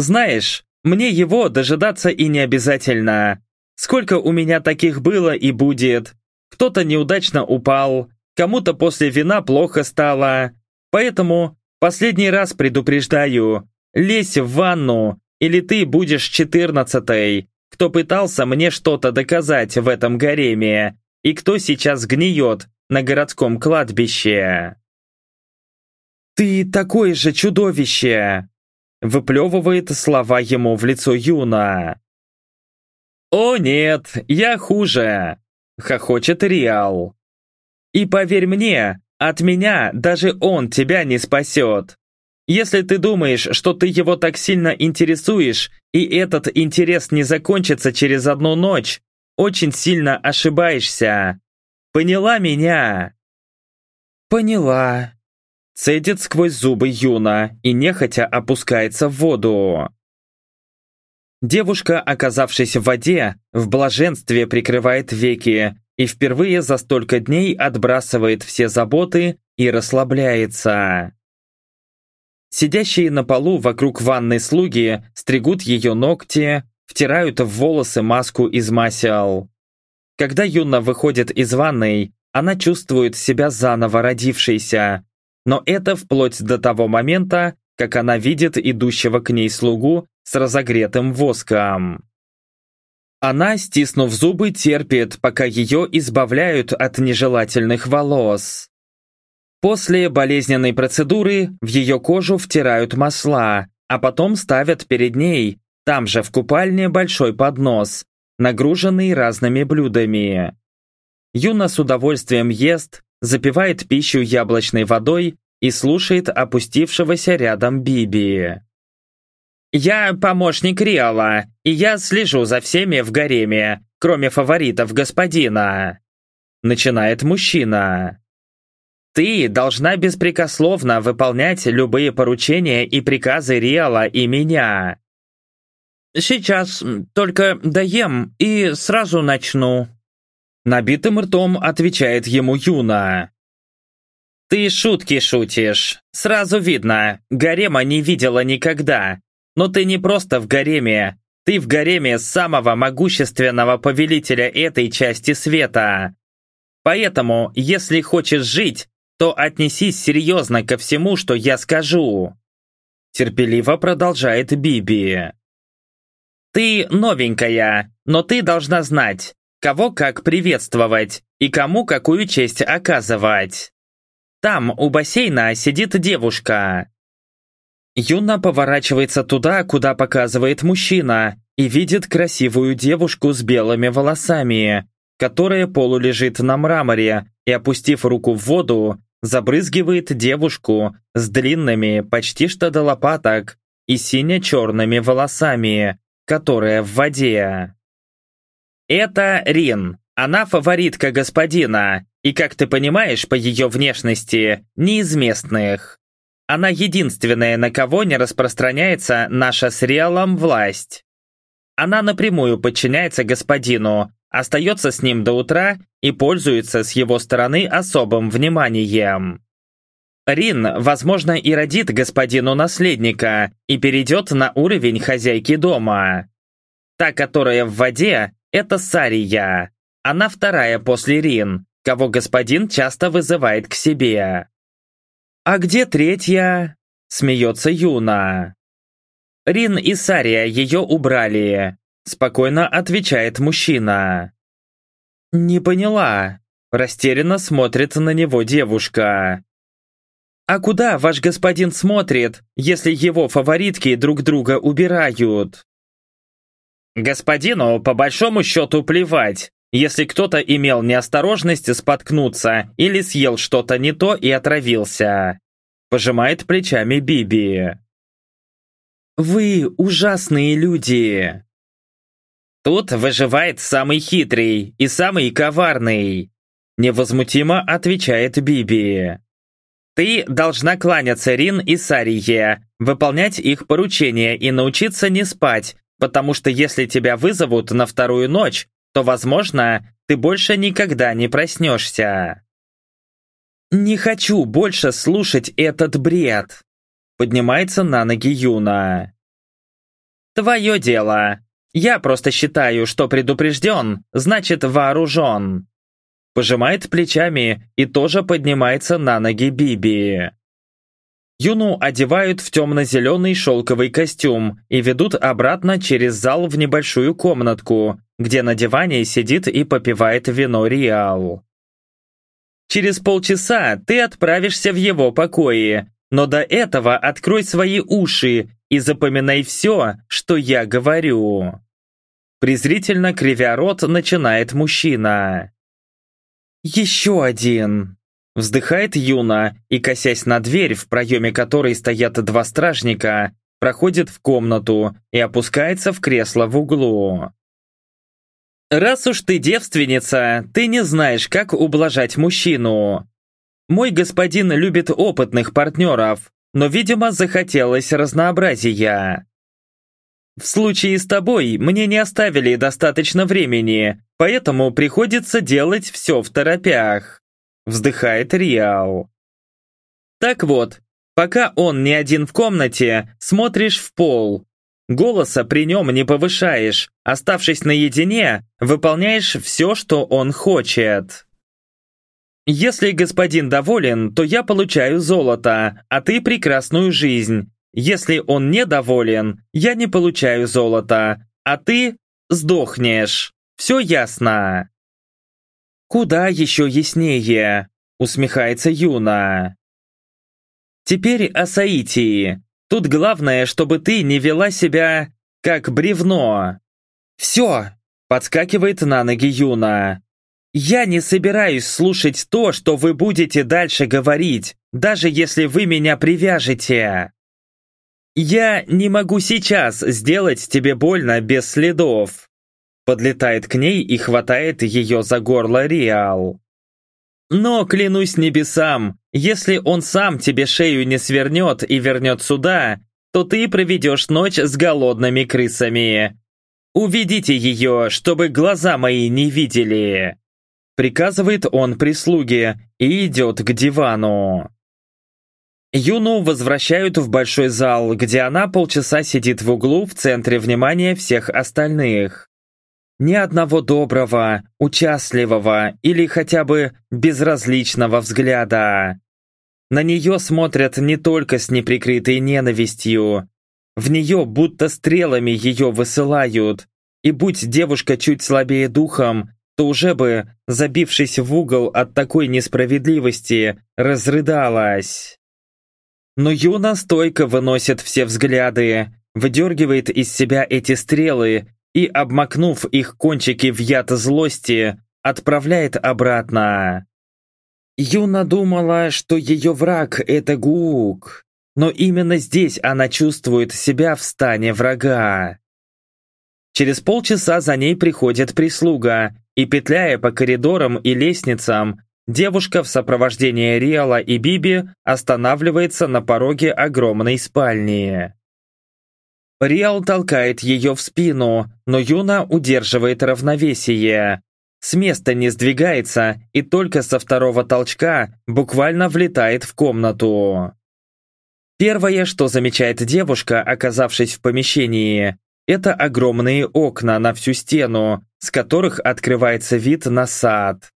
Знаешь, мне его дожидаться и не обязательно. Сколько у меня таких было и будет. Кто-то неудачно упал, кому-то после вина плохо стало. Поэтому последний раз предупреждаю, лезь в ванну, или ты будешь четырнадцатой, кто пытался мне что-то доказать в этом гареме, и кто сейчас гниет на городском кладбище. «Ты такое же чудовище!» Выплевывает слова ему в лицо Юна. «О нет, я хуже!» Хохочет Риал. «И поверь мне, от меня даже он тебя не спасет. Если ты думаешь, что ты его так сильно интересуешь, и этот интерес не закончится через одну ночь, очень сильно ошибаешься. Поняла меня?» «Поняла», Цедит сквозь зубы Юна и нехотя опускается в воду. Девушка, оказавшись в воде, в блаженстве прикрывает веки и впервые за столько дней отбрасывает все заботы и расслабляется. Сидящие на полу вокруг ванной слуги стригут ее ногти, втирают в волосы маску из масел. Когда Юна выходит из ванной, она чувствует себя заново родившейся, но это вплоть до того момента, как она видит идущего к ней слугу с разогретым воском. Она, стиснув зубы, терпит, пока ее избавляют от нежелательных волос. После болезненной процедуры в ее кожу втирают масла, а потом ставят перед ней, там же в купальне, большой поднос, нагруженный разными блюдами. Юна с удовольствием ест, запивает пищу яблочной водой и слушает опустившегося рядом Биби. «Я помощник Риала, и я слежу за всеми в гареме, кроме фаворитов господина», начинает мужчина. «Ты должна беспрекословно выполнять любые поручения и приказы Риала и меня». «Сейчас только доем и сразу начну», Набитым ртом отвечает ему Юна. «Ты шутки шутишь. Сразу видно, гарема не видела никогда. Но ты не просто в гареме. Ты в гареме самого могущественного повелителя этой части света. Поэтому, если хочешь жить, то отнесись серьезно ко всему, что я скажу». Терпеливо продолжает Биби. «Ты новенькая, но ты должна знать, кого как приветствовать и кому какую честь оказывать. Там, у бассейна, сидит девушка. Юна поворачивается туда, куда показывает мужчина, и видит красивую девушку с белыми волосами, которая полулежит на мраморе и, опустив руку в воду, забрызгивает девушку с длинными, почти что до лопаток, и сине-черными волосами, которая в воде. Это Рин. Она фаворитка господина, и, как ты понимаешь по ее внешности, не из местных. Она единственная, на кого не распространяется наша с Реалом власть. Она напрямую подчиняется господину, остается с ним до утра и пользуется с его стороны особым вниманием. Рин, возможно, и родит господину наследника и перейдет на уровень хозяйки дома. Та, которая в воде, это Сария. Она вторая после Рин, кого господин часто вызывает к себе. «А где третья?» – смеется Юна. «Рин и Сария ее убрали», – спокойно отвечает мужчина. «Не поняла», – растерянно смотрит на него девушка. «А куда ваш господин смотрит, если его фаворитки друг друга убирают?» Господину по большому счету плевать, если кто-то имел неосторожность споткнуться или съел что-то не то и отравился. Пожимает плечами Биби. «Вы ужасные люди!» «Тут выживает самый хитрый и самый коварный!» Невозмутимо отвечает Биби. «Ты должна кланяться Рин и Сарие, выполнять их поручения и научиться не спать, потому что если тебя вызовут на вторую ночь, то, возможно, ты больше никогда не проснешься». «Не хочу больше слушать этот бред!» Поднимается на ноги Юна. «Твое дело. Я просто считаю, что предупрежден, значит вооружен». Пожимает плечами и тоже поднимается на ноги Биби. Юну одевают в темно-зеленый шелковый костюм и ведут обратно через зал в небольшую комнатку, где на диване сидит и попивает вино Риал. Через полчаса ты отправишься в его покои, но до этого открой свои уши и запоминай все, что я говорю. Презрительно кривя рот начинает мужчина. Еще один. Вздыхает Юна и, косясь на дверь, в проеме которой стоят два стражника, проходит в комнату и опускается в кресло в углу. «Раз уж ты девственница, ты не знаешь, как ублажать мужчину. Мой господин любит опытных партнеров, но, видимо, захотелось разнообразия. В случае с тобой мне не оставили достаточно времени, поэтому приходится делать все в торопях», вздыхает Риал. Так вот, пока он не один в комнате, смотришь в пол. Голоса при нем не повышаешь, оставшись наедине, выполняешь все, что он хочет. Если господин доволен, то я получаю золото, а ты прекрасную жизнь. Если он недоволен, я не получаю золото, а ты сдохнешь. Все ясно. Куда еще яснее, усмехается Юна. Теперь о Саитии. Тут главное, чтобы ты не вела себя как бревно. Все, подскакивает на ноги Юна. Я не собираюсь слушать то, что вы будете дальше говорить, даже если вы меня привяжете. Я не могу сейчас сделать тебе больно без следов. Подлетает к ней и хватает ее за горло Риал. Но, клянусь небесам, если он сам тебе шею не свернет и вернет сюда, то ты проведешь ночь с голодными крысами. Уведите ее, чтобы глаза мои не видели. Приказывает он прислуге и идет к дивану. Юну возвращают в большой зал, где она полчаса сидит в углу в центре внимания всех остальных. Ни одного доброго, участливого или хотя бы безразличного взгляда. На нее смотрят не только с неприкрытой ненавистью. В нее будто стрелами ее высылают. И будь девушка чуть слабее духом, то уже бы, забившись в угол от такой несправедливости, разрыдалась. Но Юна стойко выносит все взгляды, выдергивает из себя эти стрелы и, обмакнув их кончики в яд злости, отправляет обратно. Юна думала, что ее враг — это Гук, но именно здесь она чувствует себя в стане врага. Через полчаса за ней приходит прислуга, и петляя по коридорам и лестницам, девушка в сопровождении Риала и Биби останавливается на пороге огромной спальни. Риал толкает ее в спину, но Юна удерживает равновесие. С места не сдвигается и только со второго толчка буквально влетает в комнату. Первое, что замечает девушка, оказавшись в помещении, это огромные окна на всю стену, с которых открывается вид на сад.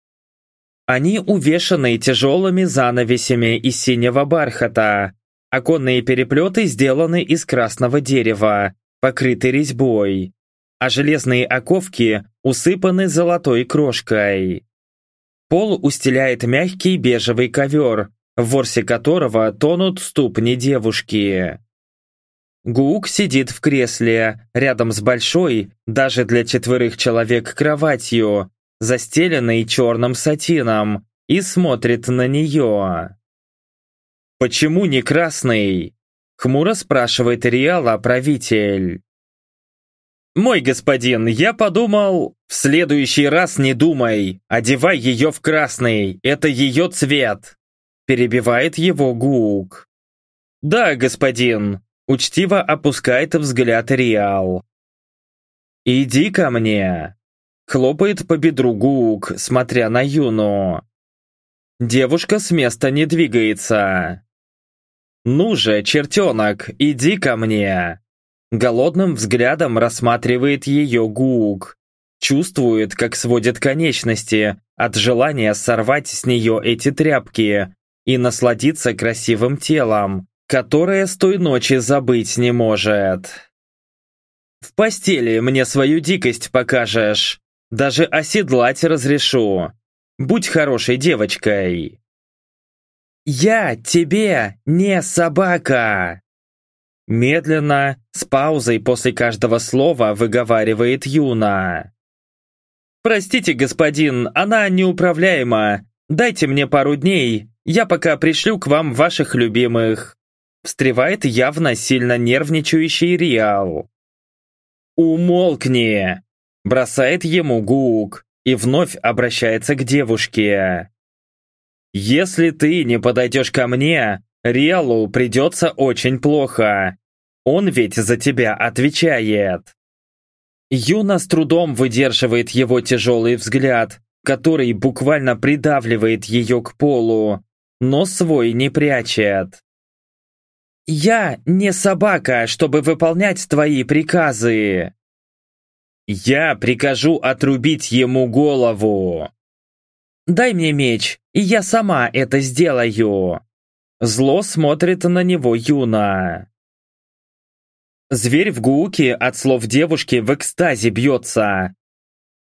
Они увешаны тяжелыми занавесями из синего бархата. Оконные переплеты сделаны из красного дерева, покрыты резьбой, а железные оковки усыпаны золотой крошкой. Пол устеляет мягкий бежевый ковер, в ворсе которого тонут ступни девушки. Гук сидит в кресле, рядом с большой, даже для четверых человек, кроватью, застеленный черным сатином, и смотрит на нее. «Почему не красный?» — хмуро спрашивает Риала правитель. «Мой господин, я подумал, в следующий раз не думай, одевай ее в красный, это ее цвет!» Перебивает его Гук. «Да, господин», — учтиво опускает взгляд Риал. «Иди ко мне!» Хлопает по бедру Гук, смотря на Юну. Девушка с места не двигается. «Ну же, чертенок, иди ко мне!» Голодным взглядом рассматривает ее Гук. Чувствует, как сводит конечности от желания сорвать с нее эти тряпки и насладиться красивым телом, которое с той ночи забыть не может. В постели мне свою дикость покажешь. Даже оседлать разрешу. Будь хорошей девочкой. «Я тебе не собака!» Медленно, с паузой после каждого слова выговаривает Юна. «Простите, господин, она неуправляема. Дайте мне пару дней, я пока пришлю к вам ваших любимых». Встревает явно сильно нервничающий Риал. «Умолкни!» Бросает ему Гук и вновь обращается к девушке. «Если ты не подойдешь ко мне, Риалу придется очень плохо. Он ведь за тебя отвечает». Юна с трудом выдерживает его тяжелый взгляд, который буквально придавливает ее к полу, но свой не прячет. «Я не собака, чтобы выполнять твои приказы!» «Я прикажу отрубить ему голову!» «Дай мне меч, и я сама это сделаю!» Зло смотрит на него Юна. Зверь в гуке от слов девушки в экстазе бьется.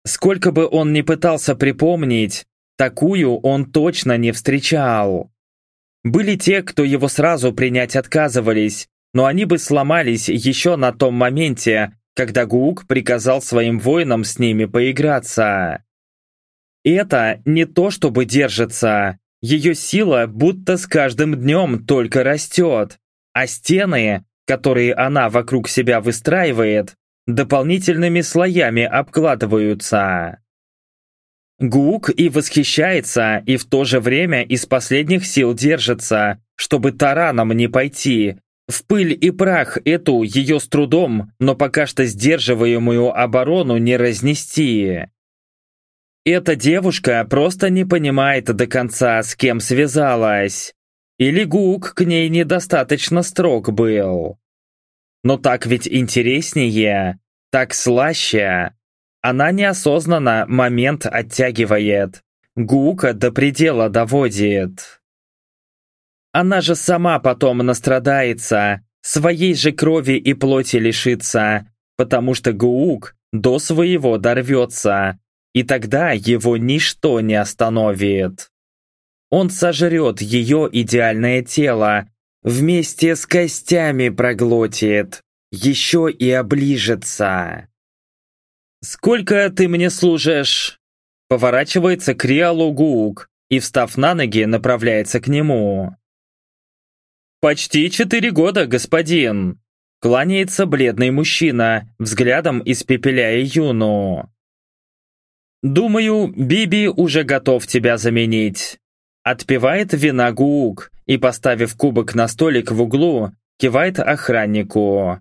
Сколько бы он ни пытался припомнить, такую он точно не встречал. Были те, кто его сразу принять отказывались, но они бы сломались еще на том моменте, когда Гук приказал своим воинам с ними поиграться. Это не то чтобы держится, ее сила будто с каждым днем только растет, а стены, которые она вокруг себя выстраивает, дополнительными слоями обкладываются. Гук и восхищается, и в то же время из последних сил держится, чтобы тараном не пойти, в пыль и прах эту ее с трудом, но пока что сдерживаемую оборону не разнести. Эта девушка просто не понимает до конца, с кем связалась. Или Гук к ней недостаточно строг был. Но так ведь интереснее, так слаще. Она неосознанно момент оттягивает. Гука до предела доводит. Она же сама потом настрадается, своей же крови и плоти лишится, потому что Гуук до своего дорвется, и тогда его ничто не остановит. Он сожрет ее идеальное тело, вместе с костями проглотит, еще и оближется. «Сколько ты мне служишь?» Поворачивается к Риалу Гуук и, встав на ноги, направляется к нему. «Почти четыре года, господин!» Кланяется бледный мужчина, взглядом испепеляя Юну. «Думаю, Биби уже готов тебя заменить». Отпивает вина Гуук и, поставив кубок на столик в углу, кивает охраннику.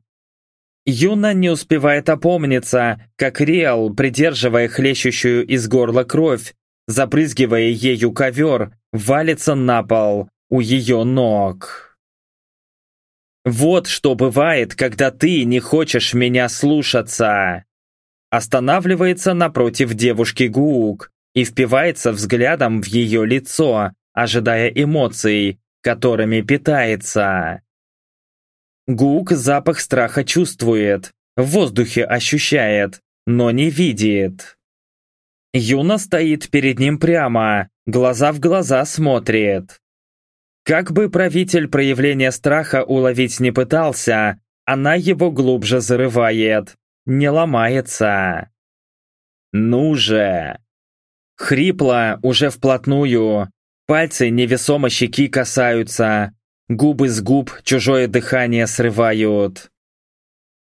Юна не успевает опомниться, как Риал, придерживая хлещущую из горла кровь, забрызгивая ею ковер, валится на пол у ее ног. Вот что бывает, когда ты не хочешь меня слушаться. Останавливается напротив девушки Гуук и впивается взглядом в ее лицо, ожидая эмоций, которыми питается. Гук запах страха чувствует, в воздухе ощущает, но не видит. Юна стоит перед ним прямо, глаза в глаза смотрит. Как бы правитель проявления страха уловить не пытался, она его глубже зарывает, не ломается. «Ну же!» Хрипло, уже вплотную. Пальцы невесомо щеки касаются. Губы с губ чужое дыхание срывают.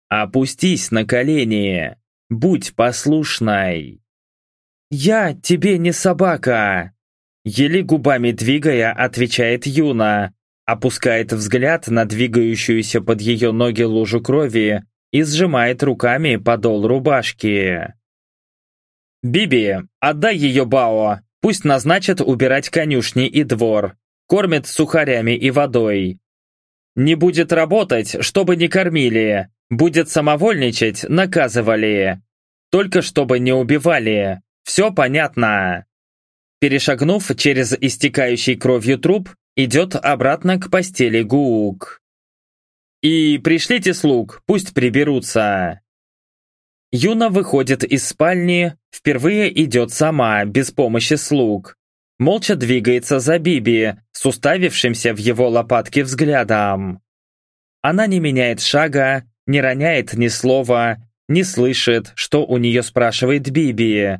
Опустись на колени. Будь послушной. «Я тебе не собака!» Еле губами двигая, отвечает Юна, опускает взгляд на двигающуюся под ее ноги лужу крови и сжимает руками подол рубашки. «Биби, отдай ее Бао, пусть назначат убирать конюшни и двор, кормят сухарями и водой. Не будет работать, чтобы не кормили, будет самовольничать, наказывали. Только чтобы не убивали, все понятно. Перешагнув через истекающий кровью труп, идет обратно к постели Гук. «И пришлите слуг, пусть приберутся». Юна выходит из спальни, впервые идет сама, без помощи слуг. Молча двигается за Биби, с уставившимся в его лопатке взглядом. Она не меняет шага, не роняет ни слова, не слышит, что у нее спрашивает Биби.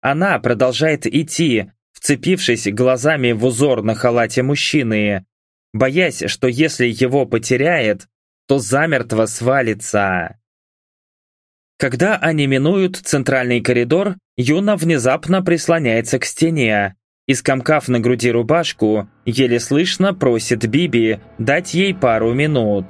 Она продолжает идти, вцепившись глазами в узор на халате мужчины, боясь, что если его потеряет, то замертво свалится. Когда они минуют центральный коридор, Юна внезапно прислоняется к стене и, скомкав на груди рубашку, еле слышно просит Биби дать ей пару минут.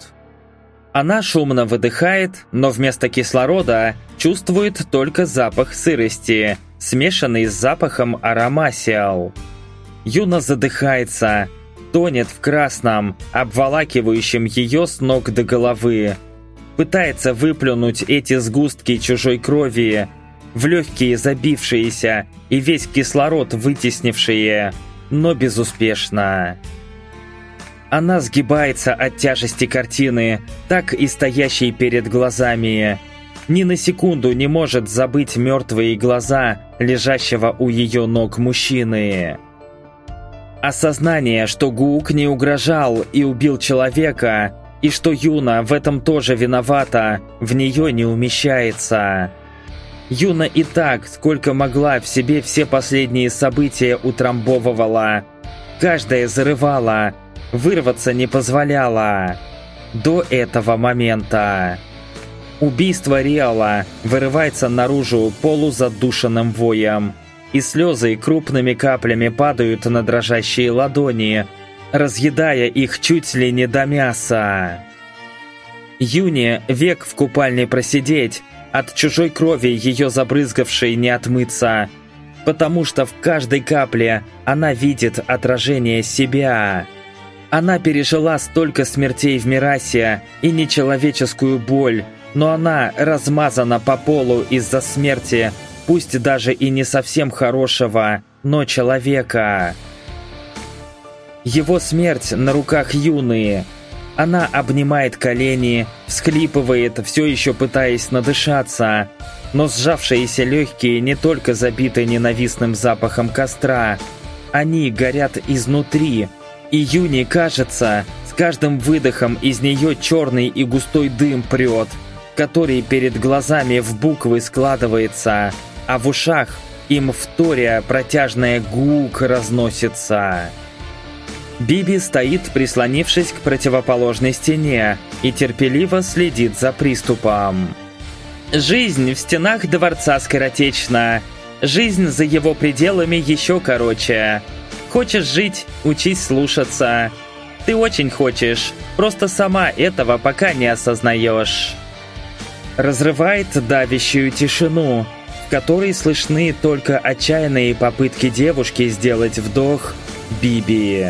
Она шумно выдыхает, но вместо кислорода чувствует только запах сырости – смешанный с запахом аромасиал. Юна задыхается, тонет в красном, обволакивающем ее с ног до головы. Пытается выплюнуть эти сгустки чужой крови, в легкие забившиеся и весь кислород вытеснившие, но безуспешно. Она сгибается от тяжести картины, так и стоящей перед глазами – ни на секунду не может забыть мертвые глаза лежащего у ее ног мужчины. Осознание, что Гук не угрожал и убил человека, и что Юна в этом тоже виновата, в нее не умещается. Юна и так, сколько могла, в себе все последние события утрамбовывала. Каждая зарывала, вырваться не позволяла. До этого момента. Убийство Риала вырывается наружу полузадушенным воем, и слезы крупными каплями падают на дрожащие ладони, разъедая их чуть ли не до мяса. Юне век в купальне просидеть, от чужой крови ее забрызгавшей не отмыться, потому что в каждой капле она видит отражение себя. Она пережила столько смертей в Мирасе и нечеловеческую боль, но она размазана по полу из-за смерти, пусть даже и не совсем хорошего, но человека. Его смерть на руках юные. Она обнимает колени, всхлипывает, все еще пытаясь надышаться, но сжавшиеся легкие не только забиты ненавистным запахом костра, они горят изнутри, и Юни кажется, с каждым выдохом из нее черный и густой дым прет – который перед глазами в буквы складывается, а в ушах им вторя протяжная гук разносится. Биби стоит, прислонившись к противоположной стене, и терпеливо следит за приступом. Жизнь в стенах дворца скоротечна. Жизнь за его пределами еще короче. Хочешь жить, учись слушаться. Ты очень хочешь, просто сама этого пока не осознаешь разрывает давящую тишину, которой слышны только отчаянные попытки девушки сделать вдох Биби.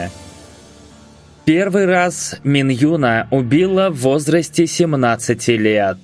Первый раз Мин Юна убила в возрасте 17 лет.